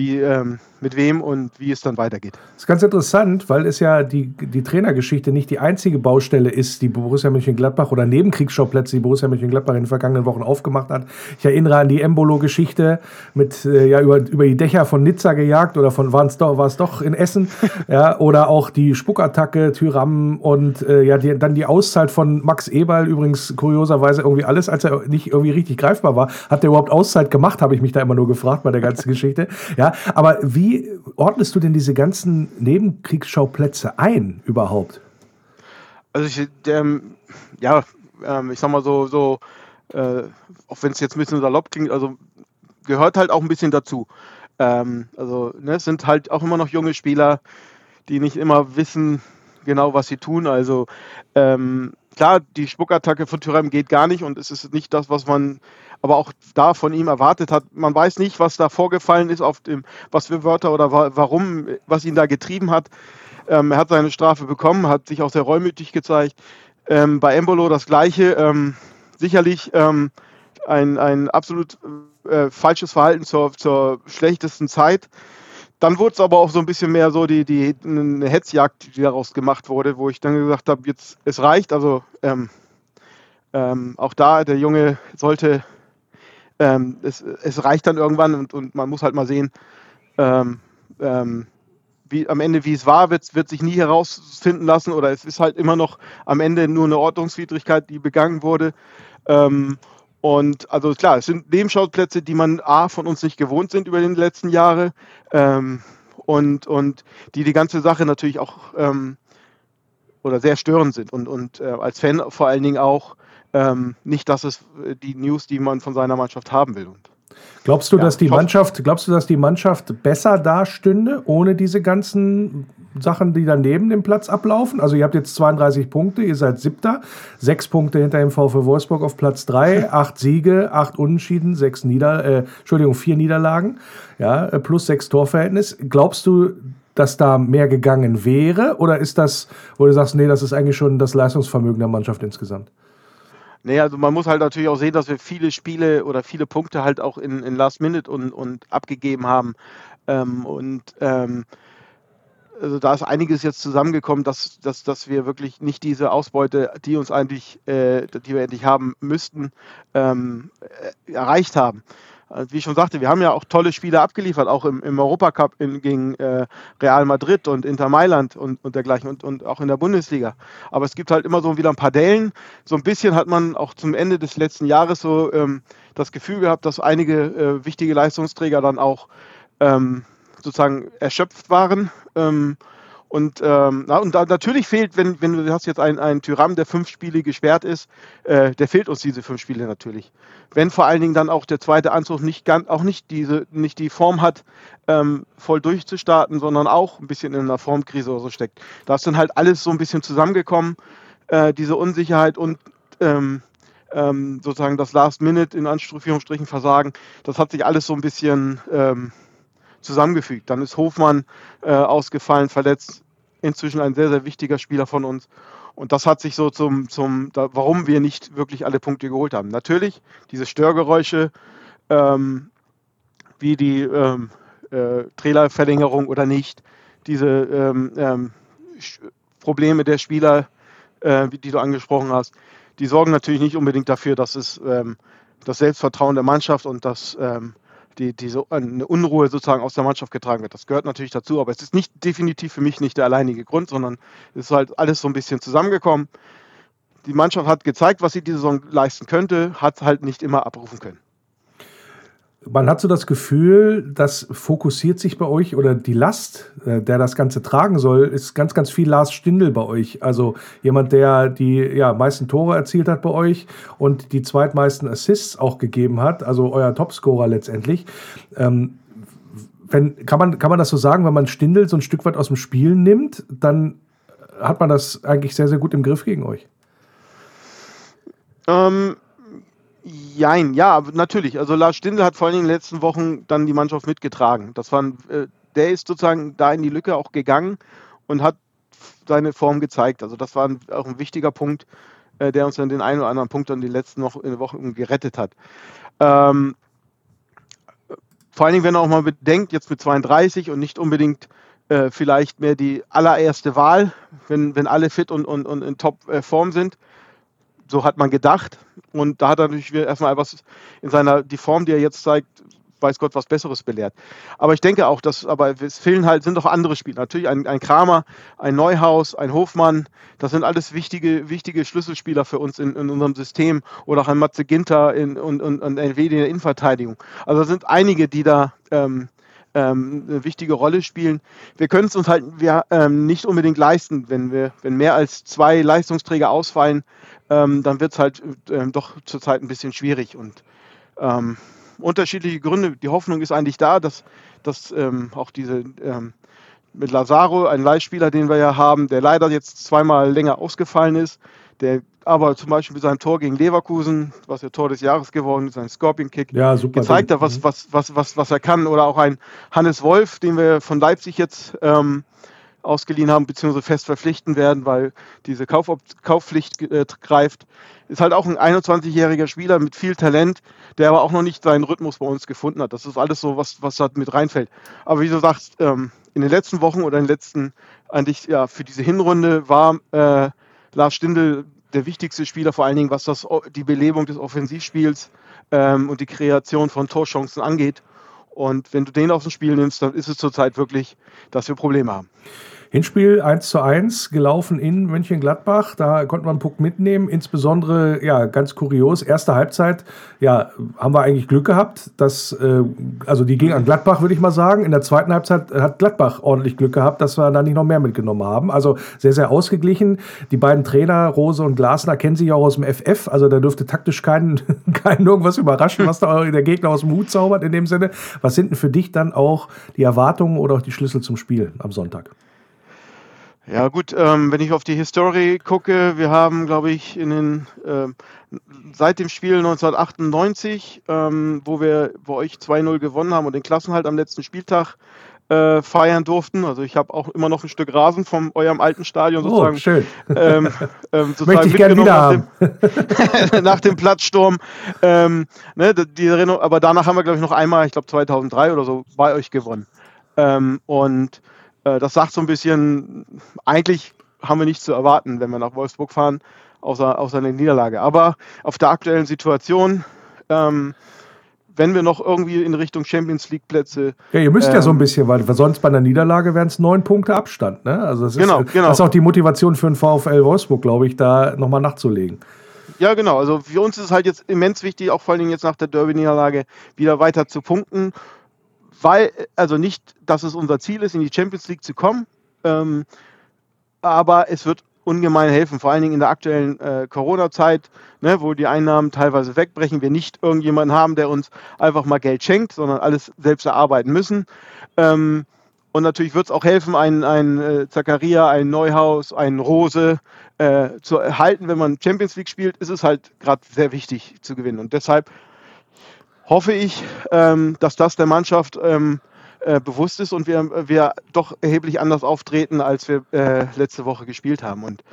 wie, ähm, mit wem und wie es dann weitergeht. Das ist ganz interessant, weil es ja die, die Trainergeschichte nicht die einzige Baustelle ist, die Borussia Mönchengladbach oder Nebenkriegsschauplätze, die Borussia Mönchengladbach in den vergangenen Wochen aufgemacht hat. Ich erinnere an die Embolo-Geschichte mit äh, ja über, über die Dächer von Nizza gejagt oder von war es doch, doch in Essen, (laughs) ja, oder auch die Spuckattacke, Tyram und äh, ja die, dann die Auszeit von Max Eberl, übrigens kurioserweise irgendwie alles, als er nicht irgendwie richtig greifbar war, hat er überhaupt Auszeit gemacht, habe ich mich da immer nur gefragt bei der ganzen (laughs) Geschichte. Ja, aber wie ordnest du denn diese ganzen Nebenkriegsschauplätze ein überhaupt? Also ich, ähm, ja, ähm, ich sag mal so, so äh, auch wenn es jetzt ein bisschen salopp klingt, also gehört halt auch ein bisschen dazu. Ähm, also ne, es sind halt auch immer noch junge Spieler, die nicht immer wissen genau, was sie tun. Also ähm, klar, die Spuckattacke von Thürheim geht gar nicht und es ist nicht das, was man aber auch da von ihm erwartet hat. Man weiß nicht, was da vorgefallen ist, auf dem, was für Wörter oder warum, was ihn da getrieben hat. Ähm, er hat seine Strafe bekommen, hat sich auch sehr reumütig gezeigt. Ähm, bei Embolo das Gleiche. Ähm, sicherlich ähm, ein, ein absolut äh, falsches Verhalten zur, zur schlechtesten Zeit. Dann wurde es aber auch so ein bisschen mehr so die, die eine Hetzjagd, die daraus gemacht wurde, wo ich dann gesagt habe, jetzt es reicht. Also ähm, ähm, auch da, der Junge sollte ähm, es, es, reicht dann irgendwann und, und, man muss halt mal sehen, ähm, ähm, wie, am Ende, wie es war, wird, wird sich nie herausfinden lassen oder es ist halt immer noch am Ende nur eine Ordnungswidrigkeit, die begangen wurde. Ähm, und also klar, es sind Nebenschauplätze, die man A von uns nicht gewohnt sind über die letzten Jahre ähm, und, und die die ganze Sache natürlich auch ähm, oder sehr störend sind und, und äh, als Fan vor allen Dingen auch ähm, nicht, dass es äh, die News, die man von seiner Mannschaft haben will. Und glaubst du, ja, dass die Mannschaft, glaubst du, dass die Mannschaft besser dastünde ohne diese ganzen Sachen, die dann neben dem Platz ablaufen? Also ihr habt jetzt 32 Punkte, ihr seid Siebter, sechs Punkte hinter dem VfW Wolfsburg auf Platz drei, (laughs) acht Siege, acht Unentschieden, sechs Nieder, äh, Entschuldigung, vier Niederlagen, ja, äh, plus sechs Torverhältnis. Glaubst du, dass da mehr gegangen wäre? Oder ist das, wo du sagst, nee, das ist eigentlich schon das Leistungsvermögen der Mannschaft insgesamt? Nee, also man muss halt natürlich auch sehen, dass wir viele Spiele oder viele Punkte halt auch in, in Last Minute und, und abgegeben haben. Ähm, und ähm, also da ist einiges jetzt zusammengekommen, dass, dass, dass wir wirklich nicht diese Ausbeute, die uns eigentlich, äh, die wir endlich haben müssten, ähm, äh, erreicht haben. Also wie ich schon sagte, wir haben ja auch tolle Spiele abgeliefert, auch im, im Europacup in, gegen äh, Real Madrid und Inter Mailand und, und dergleichen und, und auch in der Bundesliga. Aber es gibt halt immer so wieder ein paar Dellen. So ein bisschen hat man auch zum Ende des letzten Jahres so ähm, das Gefühl gehabt, dass einige äh, wichtige Leistungsträger dann auch ähm, sozusagen erschöpft waren. Ähm, und, ähm, na, und da, natürlich fehlt, wenn, wenn du hast jetzt einen, einen Tyram, der fünf Spiele gesperrt ist, äh, der fehlt uns diese fünf Spiele natürlich. Wenn vor allen Dingen dann auch der zweite Anzug nicht ganz, auch nicht diese, nicht die Form hat, ähm, voll durchzustarten, sondern auch ein bisschen in einer Formkrise oder so steckt. Da ist dann halt alles so ein bisschen zusammengekommen, äh, diese Unsicherheit und ähm, ähm, sozusagen das Last Minute in Anführungsstrichen Versagen. Das hat sich alles so ein bisschen ähm, zusammengefügt. Dann ist Hofmann äh, ausgefallen, verletzt. Inzwischen ein sehr, sehr wichtiger Spieler von uns. Und das hat sich so zum, zum da, warum wir nicht wirklich alle Punkte geholt haben. Natürlich diese Störgeräusche, ähm, wie die ähm, äh, Trailerverlängerung oder nicht, diese ähm, ähm Probleme der Spieler, äh, die du angesprochen hast, die sorgen natürlich nicht unbedingt dafür, dass es ähm, das Selbstvertrauen der Mannschaft und das ähm, die, diese eine Unruhe sozusagen aus der Mannschaft getragen wird. Das gehört natürlich dazu, aber es ist nicht definitiv für mich nicht der alleinige Grund, sondern es ist halt alles so ein bisschen zusammengekommen. Die Mannschaft hat gezeigt, was sie diese Saison leisten könnte, hat halt nicht immer abrufen können. Man hat so das Gefühl, das fokussiert sich bei euch oder die Last, äh, der das Ganze tragen soll, ist ganz, ganz viel Lars Stindl bei euch. Also jemand, der die ja, meisten Tore erzielt hat bei euch und die zweitmeisten Assists auch gegeben hat, also euer Topscorer letztendlich. Ähm, wenn, kann, man, kann man das so sagen, wenn man Stindl so ein Stück weit aus dem Spiel nimmt, dann hat man das eigentlich sehr, sehr gut im Griff gegen euch? Ähm, Jein, ja, natürlich. Also Lars Stindl hat vor allem in den letzten Wochen dann die Mannschaft mitgetragen. Das war, äh, der ist sozusagen da in die Lücke auch gegangen und hat seine Form gezeigt. Also das war ein, auch ein wichtiger Punkt, äh, der uns dann den einen oder anderen Punkt dann die letzten noch in der Woche gerettet hat. Ähm, vor allen Dingen, wenn er auch mal bedenkt, jetzt mit 32 und nicht unbedingt äh, vielleicht mehr die allererste Wahl, wenn, wenn alle fit und, und, und in Top-Form sind, so hat man gedacht. Und da hat er natürlich erstmal etwas in seiner, die Form, die er jetzt zeigt, weiß Gott, was Besseres belehrt. Aber ich denke auch, dass, aber es fehlen halt, sind doch andere Spieler. Natürlich ein, ein Kramer, ein Neuhaus, ein Hofmann, das sind alles wichtige, wichtige Schlüsselspieler für uns in, in unserem System. Oder auch ein Matze Ginter in, und, und, und ein WD in der Innenverteidigung. Also es sind einige, die da ähm, ähm, eine wichtige Rolle spielen. Wir können es uns halt wir, ähm, nicht unbedingt leisten, wenn wir, wenn mehr als zwei Leistungsträger ausfallen, ähm, dann wird es halt ähm, doch zurzeit ein bisschen schwierig und ähm, unterschiedliche Gründe. Die Hoffnung ist eigentlich da, dass, dass ähm, auch diese mit Lazaro, ein Leihspieler, den wir ja haben, der leider jetzt zweimal länger ausgefallen ist, der aber zum Beispiel mit seinem Tor gegen Leverkusen, was ja Tor des Jahres geworden ist, sein Scorpion-Kick, ja, gezeigt hat, was, mhm. was, was, was, was er kann. Oder auch ein Hannes Wolf, den wir von Leipzig jetzt ähm, ausgeliehen haben, beziehungsweise fest verpflichten werden, weil diese Kauf Kaufpflicht äh, greift. Ist halt auch ein 21-jähriger Spieler mit viel Talent, der aber auch noch nicht seinen Rhythmus bei uns gefunden hat. Das ist alles so, was, was da mit reinfällt. Aber wie du sagst, ähm, in den letzten Wochen oder in den letzten, eigentlich ja, für diese Hinrunde war äh, Lars Stindl der wichtigste Spieler, vor allen Dingen was das, die Belebung des Offensivspiels ähm, und die Kreation von Torchancen angeht. Und wenn du den aus dem Spiel nimmst, dann ist es zurzeit wirklich, dass wir Probleme haben. Hinspiel 1 zu 1 gelaufen in Mönchengladbach. Da konnte man einen Puck mitnehmen. Insbesondere, ja, ganz kurios, erste Halbzeit, ja, haben wir eigentlich Glück gehabt. Dass, äh, also die ging an Gladbach, würde ich mal sagen. In der zweiten Halbzeit hat Gladbach ordentlich Glück gehabt, dass wir da nicht noch mehr mitgenommen haben. Also sehr, sehr ausgeglichen. Die beiden Trainer, Rose und Glasner, kennen sich auch aus dem FF. Also da dürfte taktisch keinen, (laughs) keinen irgendwas überraschen, was da (laughs) der Gegner aus dem Hut zaubert in dem Sinne. Was sind denn für dich dann auch die Erwartungen oder auch die Schlüssel zum Spiel am Sonntag? Ja gut, ähm, wenn ich auf die Historie gucke, wir haben, glaube ich, in den äh, seit dem Spiel 1998, ähm, wo wir bei euch 2-0 gewonnen haben und den Klassenhalt am letzten Spieltag äh, feiern durften. Also ich habe auch immer noch ein Stück Rasen von eurem alten Stadion oh, sozusagen, oh, schön. Ähm, (laughs) ähm, sozusagen Möchte ich gerne wieder nach, haben. dem, (laughs) nach dem Platzsturm. Ähm, ne, die Erinnerung, aber danach haben wir, glaube ich, noch einmal, ich glaube 2003 oder so, bei euch gewonnen. Ähm, und das sagt so ein bisschen, eigentlich haben wir nichts zu erwarten, wenn wir nach Wolfsburg fahren, außer, außer eine Niederlage. Aber auf der aktuellen Situation, ähm, wenn wir noch irgendwie in Richtung Champions League Plätze. Ja, ihr müsst ähm, ja so ein bisschen, weil sonst bei einer Niederlage wären es neun Punkte Abstand. Ne? Also das ist, genau, genau. das ist auch die Motivation für den VfL Wolfsburg, glaube ich, da nochmal nachzulegen. Ja, genau. Also für uns ist es halt jetzt immens wichtig, auch vor allen Dingen jetzt nach der Derby-Niederlage, wieder weiter zu punkten weil, also nicht, dass es unser Ziel ist, in die Champions League zu kommen, ähm, aber es wird ungemein helfen, vor allen Dingen in der aktuellen äh, Corona-Zeit, ne, wo die Einnahmen teilweise wegbrechen, wir nicht irgendjemanden haben, der uns einfach mal Geld schenkt, sondern alles selbst erarbeiten müssen. Ähm, und natürlich wird es auch helfen, ein, ein äh, Zakaria, ein Neuhaus, ein Rose äh, zu erhalten. Wenn man Champions League spielt, ist es halt gerade sehr wichtig zu gewinnen. Und deshalb hoffe ich, ähm, dass das der Mannschaft ähm, äh, bewusst ist und wir, wir doch erheblich anders auftreten, als wir äh, letzte Woche gespielt haben. Und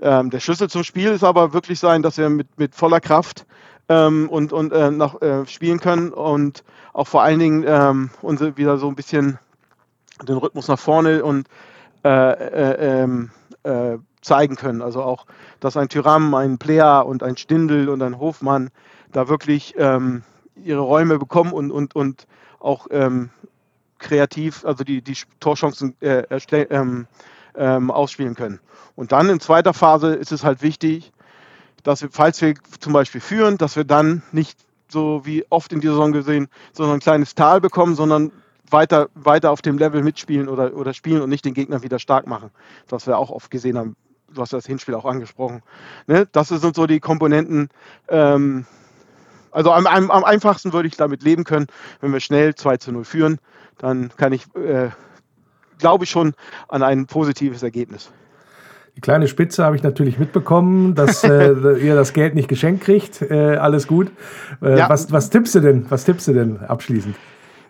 ähm, der Schlüssel zum Spiel ist aber wirklich sein, dass wir mit, mit voller Kraft ähm, und, und äh, nach, äh, spielen können und auch vor allen Dingen ähm, unsere wieder so ein bisschen den Rhythmus nach vorne und äh, äh, ähm, zeigen können. Also auch, dass ein Tyram, ein Player und ein Stindel und ein Hofmann da wirklich ähm, ihre Räume bekommen und, und, und auch ähm, kreativ, also die, die Torchancen äh, ähm, ähm, ausspielen können. Und dann in zweiter Phase ist es halt wichtig, dass wir, falls wir zum Beispiel führen, dass wir dann nicht so wie oft in dieser Saison gesehen, so ein kleines Tal bekommen, sondern weiter, weiter auf dem Level mitspielen oder, oder spielen und nicht den Gegner wieder stark machen. Was wir auch oft gesehen haben. Du hast das Hinspiel auch angesprochen. Ne? Das sind so die Komponenten. Ähm, also am, am, am, einfachsten würde ich damit leben können, wenn wir schnell 2 zu 0 führen, dann kann ich, äh, glaube ich schon an ein positives Ergebnis. Die kleine Spitze habe ich natürlich mitbekommen, dass äh, (laughs) ihr das Geld nicht geschenkt kriegt. Äh, alles gut. Äh, ja. was, was tippst du denn? Was tippst du denn abschließend?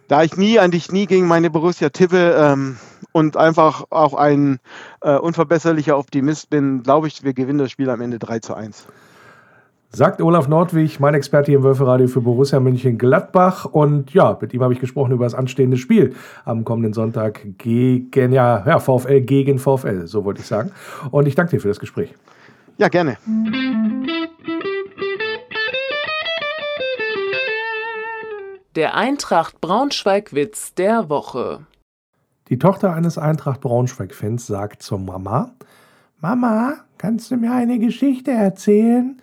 Da ich nie eigentlich nie gegen meine Borussia tippe ähm, und einfach auch ein äh, unverbesserlicher Optimist bin, glaube ich, wir gewinnen das Spiel am Ende 3 zu 1. Sagt Olaf Nordwig, mein Experte hier im Wölferadio für Borussia München-Gladbach. Und ja, mit ihm habe ich gesprochen über das anstehende Spiel am kommenden Sonntag gegen, ja, ja, VfL gegen VfL, so wollte ich sagen. Und ich danke dir für das Gespräch. Ja, gerne. Der Eintracht Braunschweig-Witz der Woche. Die Tochter eines Eintracht Braunschweig-Fans sagt zur Mama: Mama, kannst du mir eine Geschichte erzählen?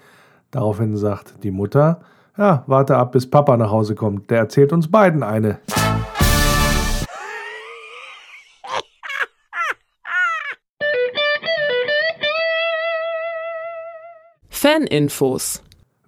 Daraufhin sagt die Mutter, ja, warte ab, bis Papa nach Hause kommt. Der erzählt uns beiden eine. Faninfos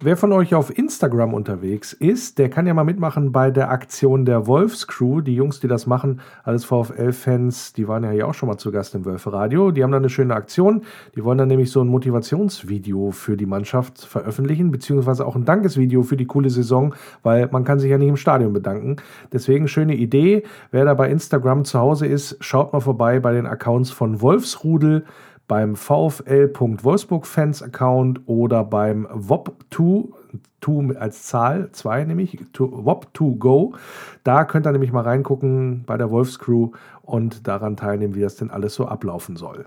Wer von euch auf Instagram unterwegs ist, der kann ja mal mitmachen bei der Aktion der Wolfscrew. Die Jungs, die das machen, alles VfL-Fans, die waren ja hier auch schon mal zu Gast im Wölferadio. Die haben da eine schöne Aktion. Die wollen dann nämlich so ein Motivationsvideo für die Mannschaft veröffentlichen, beziehungsweise auch ein Dankesvideo für die coole Saison, weil man kann sich ja nicht im Stadion bedanken. Deswegen schöne Idee. Wer da bei Instagram zu Hause ist, schaut mal vorbei bei den Accounts von Wolfsrudel beim VfL.Wolfsburg-Fans-Account oder beim WOP2, 2 als Zahl, 2 nämlich, WOP2Go. Da könnt ihr nämlich mal reingucken bei der Wolfscrew und daran teilnehmen, wie das denn alles so ablaufen soll.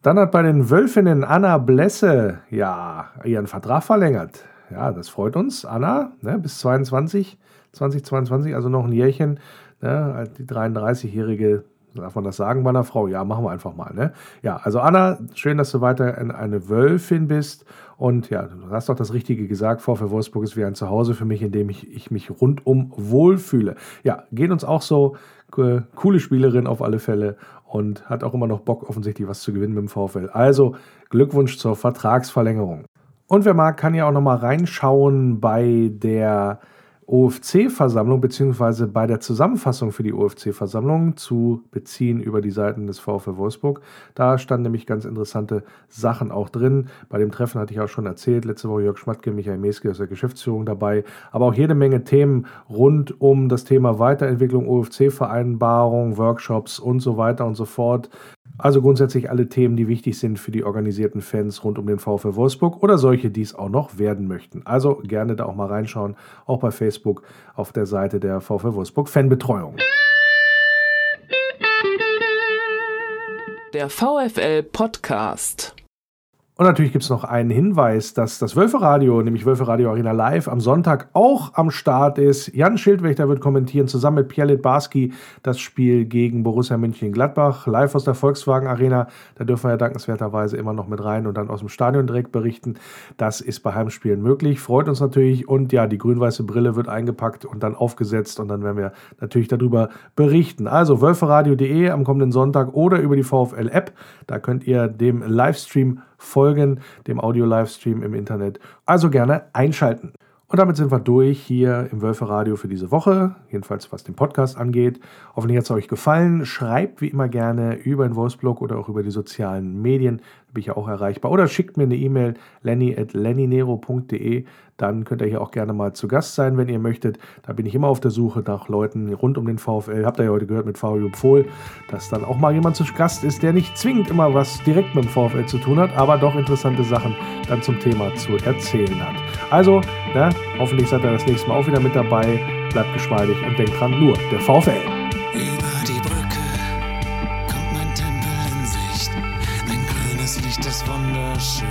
Dann hat bei den Wölfinnen Anna Blesse ja ihren Vertrag verlängert. Ja, das freut uns. Anna, ne, bis 22, 2022, also noch ein Jährchen. Ne, die 33-jährige Darf man das sagen bei einer Frau? Ja, machen wir einfach mal. Ne? Ja, also Anna, schön, dass du weiter eine Wölfin bist. Und ja, du hast doch das Richtige gesagt. VfL Wolfsburg ist wie ein Zuhause für mich, in dem ich, ich mich rundum wohlfühle. Ja, geht uns auch so. Äh, coole Spielerin auf alle Fälle und hat auch immer noch Bock, offensichtlich was zu gewinnen mit dem VfL. Also Glückwunsch zur Vertragsverlängerung. Und wer mag, kann ja auch noch mal reinschauen bei der OFC-Versammlung beziehungsweise bei der Zusammenfassung für die OFC-Versammlung zu beziehen über die Seiten des VfL Wolfsburg. Da standen nämlich ganz interessante Sachen auch drin. Bei dem Treffen hatte ich auch schon erzählt, letzte Woche Jörg Schmatke, Michael Meske aus der Geschäftsführung dabei, aber auch jede Menge Themen rund um das Thema Weiterentwicklung, OFC-Vereinbarung, Workshops und so weiter und so fort. Also grundsätzlich alle Themen, die wichtig sind für die organisierten Fans rund um den VfL Wolfsburg oder solche, die es auch noch werden möchten. Also gerne da auch mal reinschauen, auch bei Facebook auf der Seite der VfL Wolfsburg Fanbetreuung. Der VfL Podcast. Und natürlich gibt es noch einen Hinweis, dass das Wölferadio, nämlich Wölferadio Arena Live, am Sonntag auch am Start ist. Jan Schildwächter wird kommentieren zusammen mit Pierre Litbarski das Spiel gegen Borussia München-Gladbach live aus der Volkswagen Arena. Da dürfen wir ja dankenswerterweise immer noch mit rein und dann aus dem Stadion direkt berichten. Das ist bei Heimspielen möglich. Freut uns natürlich. Und ja, die grün-weiße Brille wird eingepackt und dann aufgesetzt und dann werden wir natürlich darüber berichten. Also wölferadio.de am kommenden Sonntag oder über die VfL-App. Da könnt ihr dem Livestream folgen, dem Audio-Livestream im Internet. Also gerne einschalten. Und damit sind wir durch hier im Wölfe für diese Woche, jedenfalls was den Podcast angeht. Hoffentlich hat es euch gefallen. Schreibt wie immer gerne über den Voiceblog oder auch über die sozialen Medien, bin ich ja auch erreichbar. Oder schickt mir eine E-Mail, lenny at lennynero.de. Dann könnt ihr hier auch gerne mal zu Gast sein, wenn ihr möchtet. Da bin ich immer auf der Suche nach Leuten rund um den VfL. Habt ihr ja heute gehört mit Fabio Pfohl, dass dann auch mal jemand zu Gast ist, der nicht zwingend immer was direkt mit dem VfL zu tun hat, aber doch interessante Sachen dann zum Thema zu erzählen hat. Also, na, hoffentlich seid ihr das nächste Mal auch wieder mit dabei. Bleibt geschmeidig und denkt dran, nur der VfL. Wunderschön.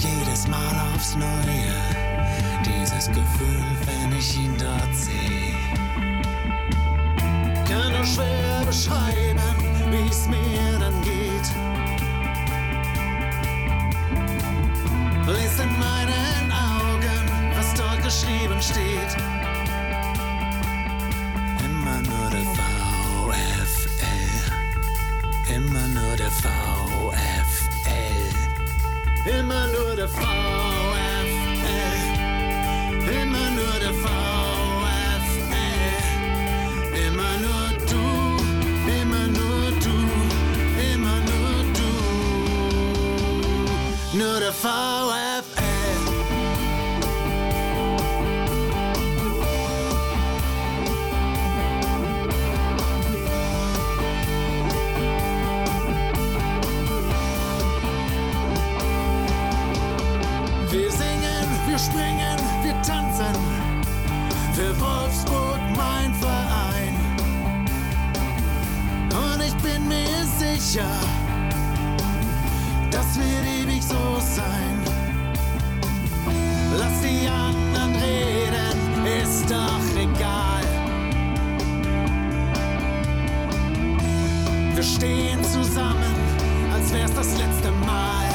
Jedes Mal aufs Neue neues Gefühl, wenn ich ihn dort sehe. Kann nur schwer beschreiben, wie es mir dann geht. Lies in meinen Augen, was dort geschrieben steht. Der VfL. Immer nur der VfL. Immer nur der VfL. Immer nur du, immer nur du, immer nur du. Nur der VfL. Sicher, das wird ewig so sein. Lass die anderen reden, ist doch egal. Wir stehen zusammen, als wär's das letzte Mal.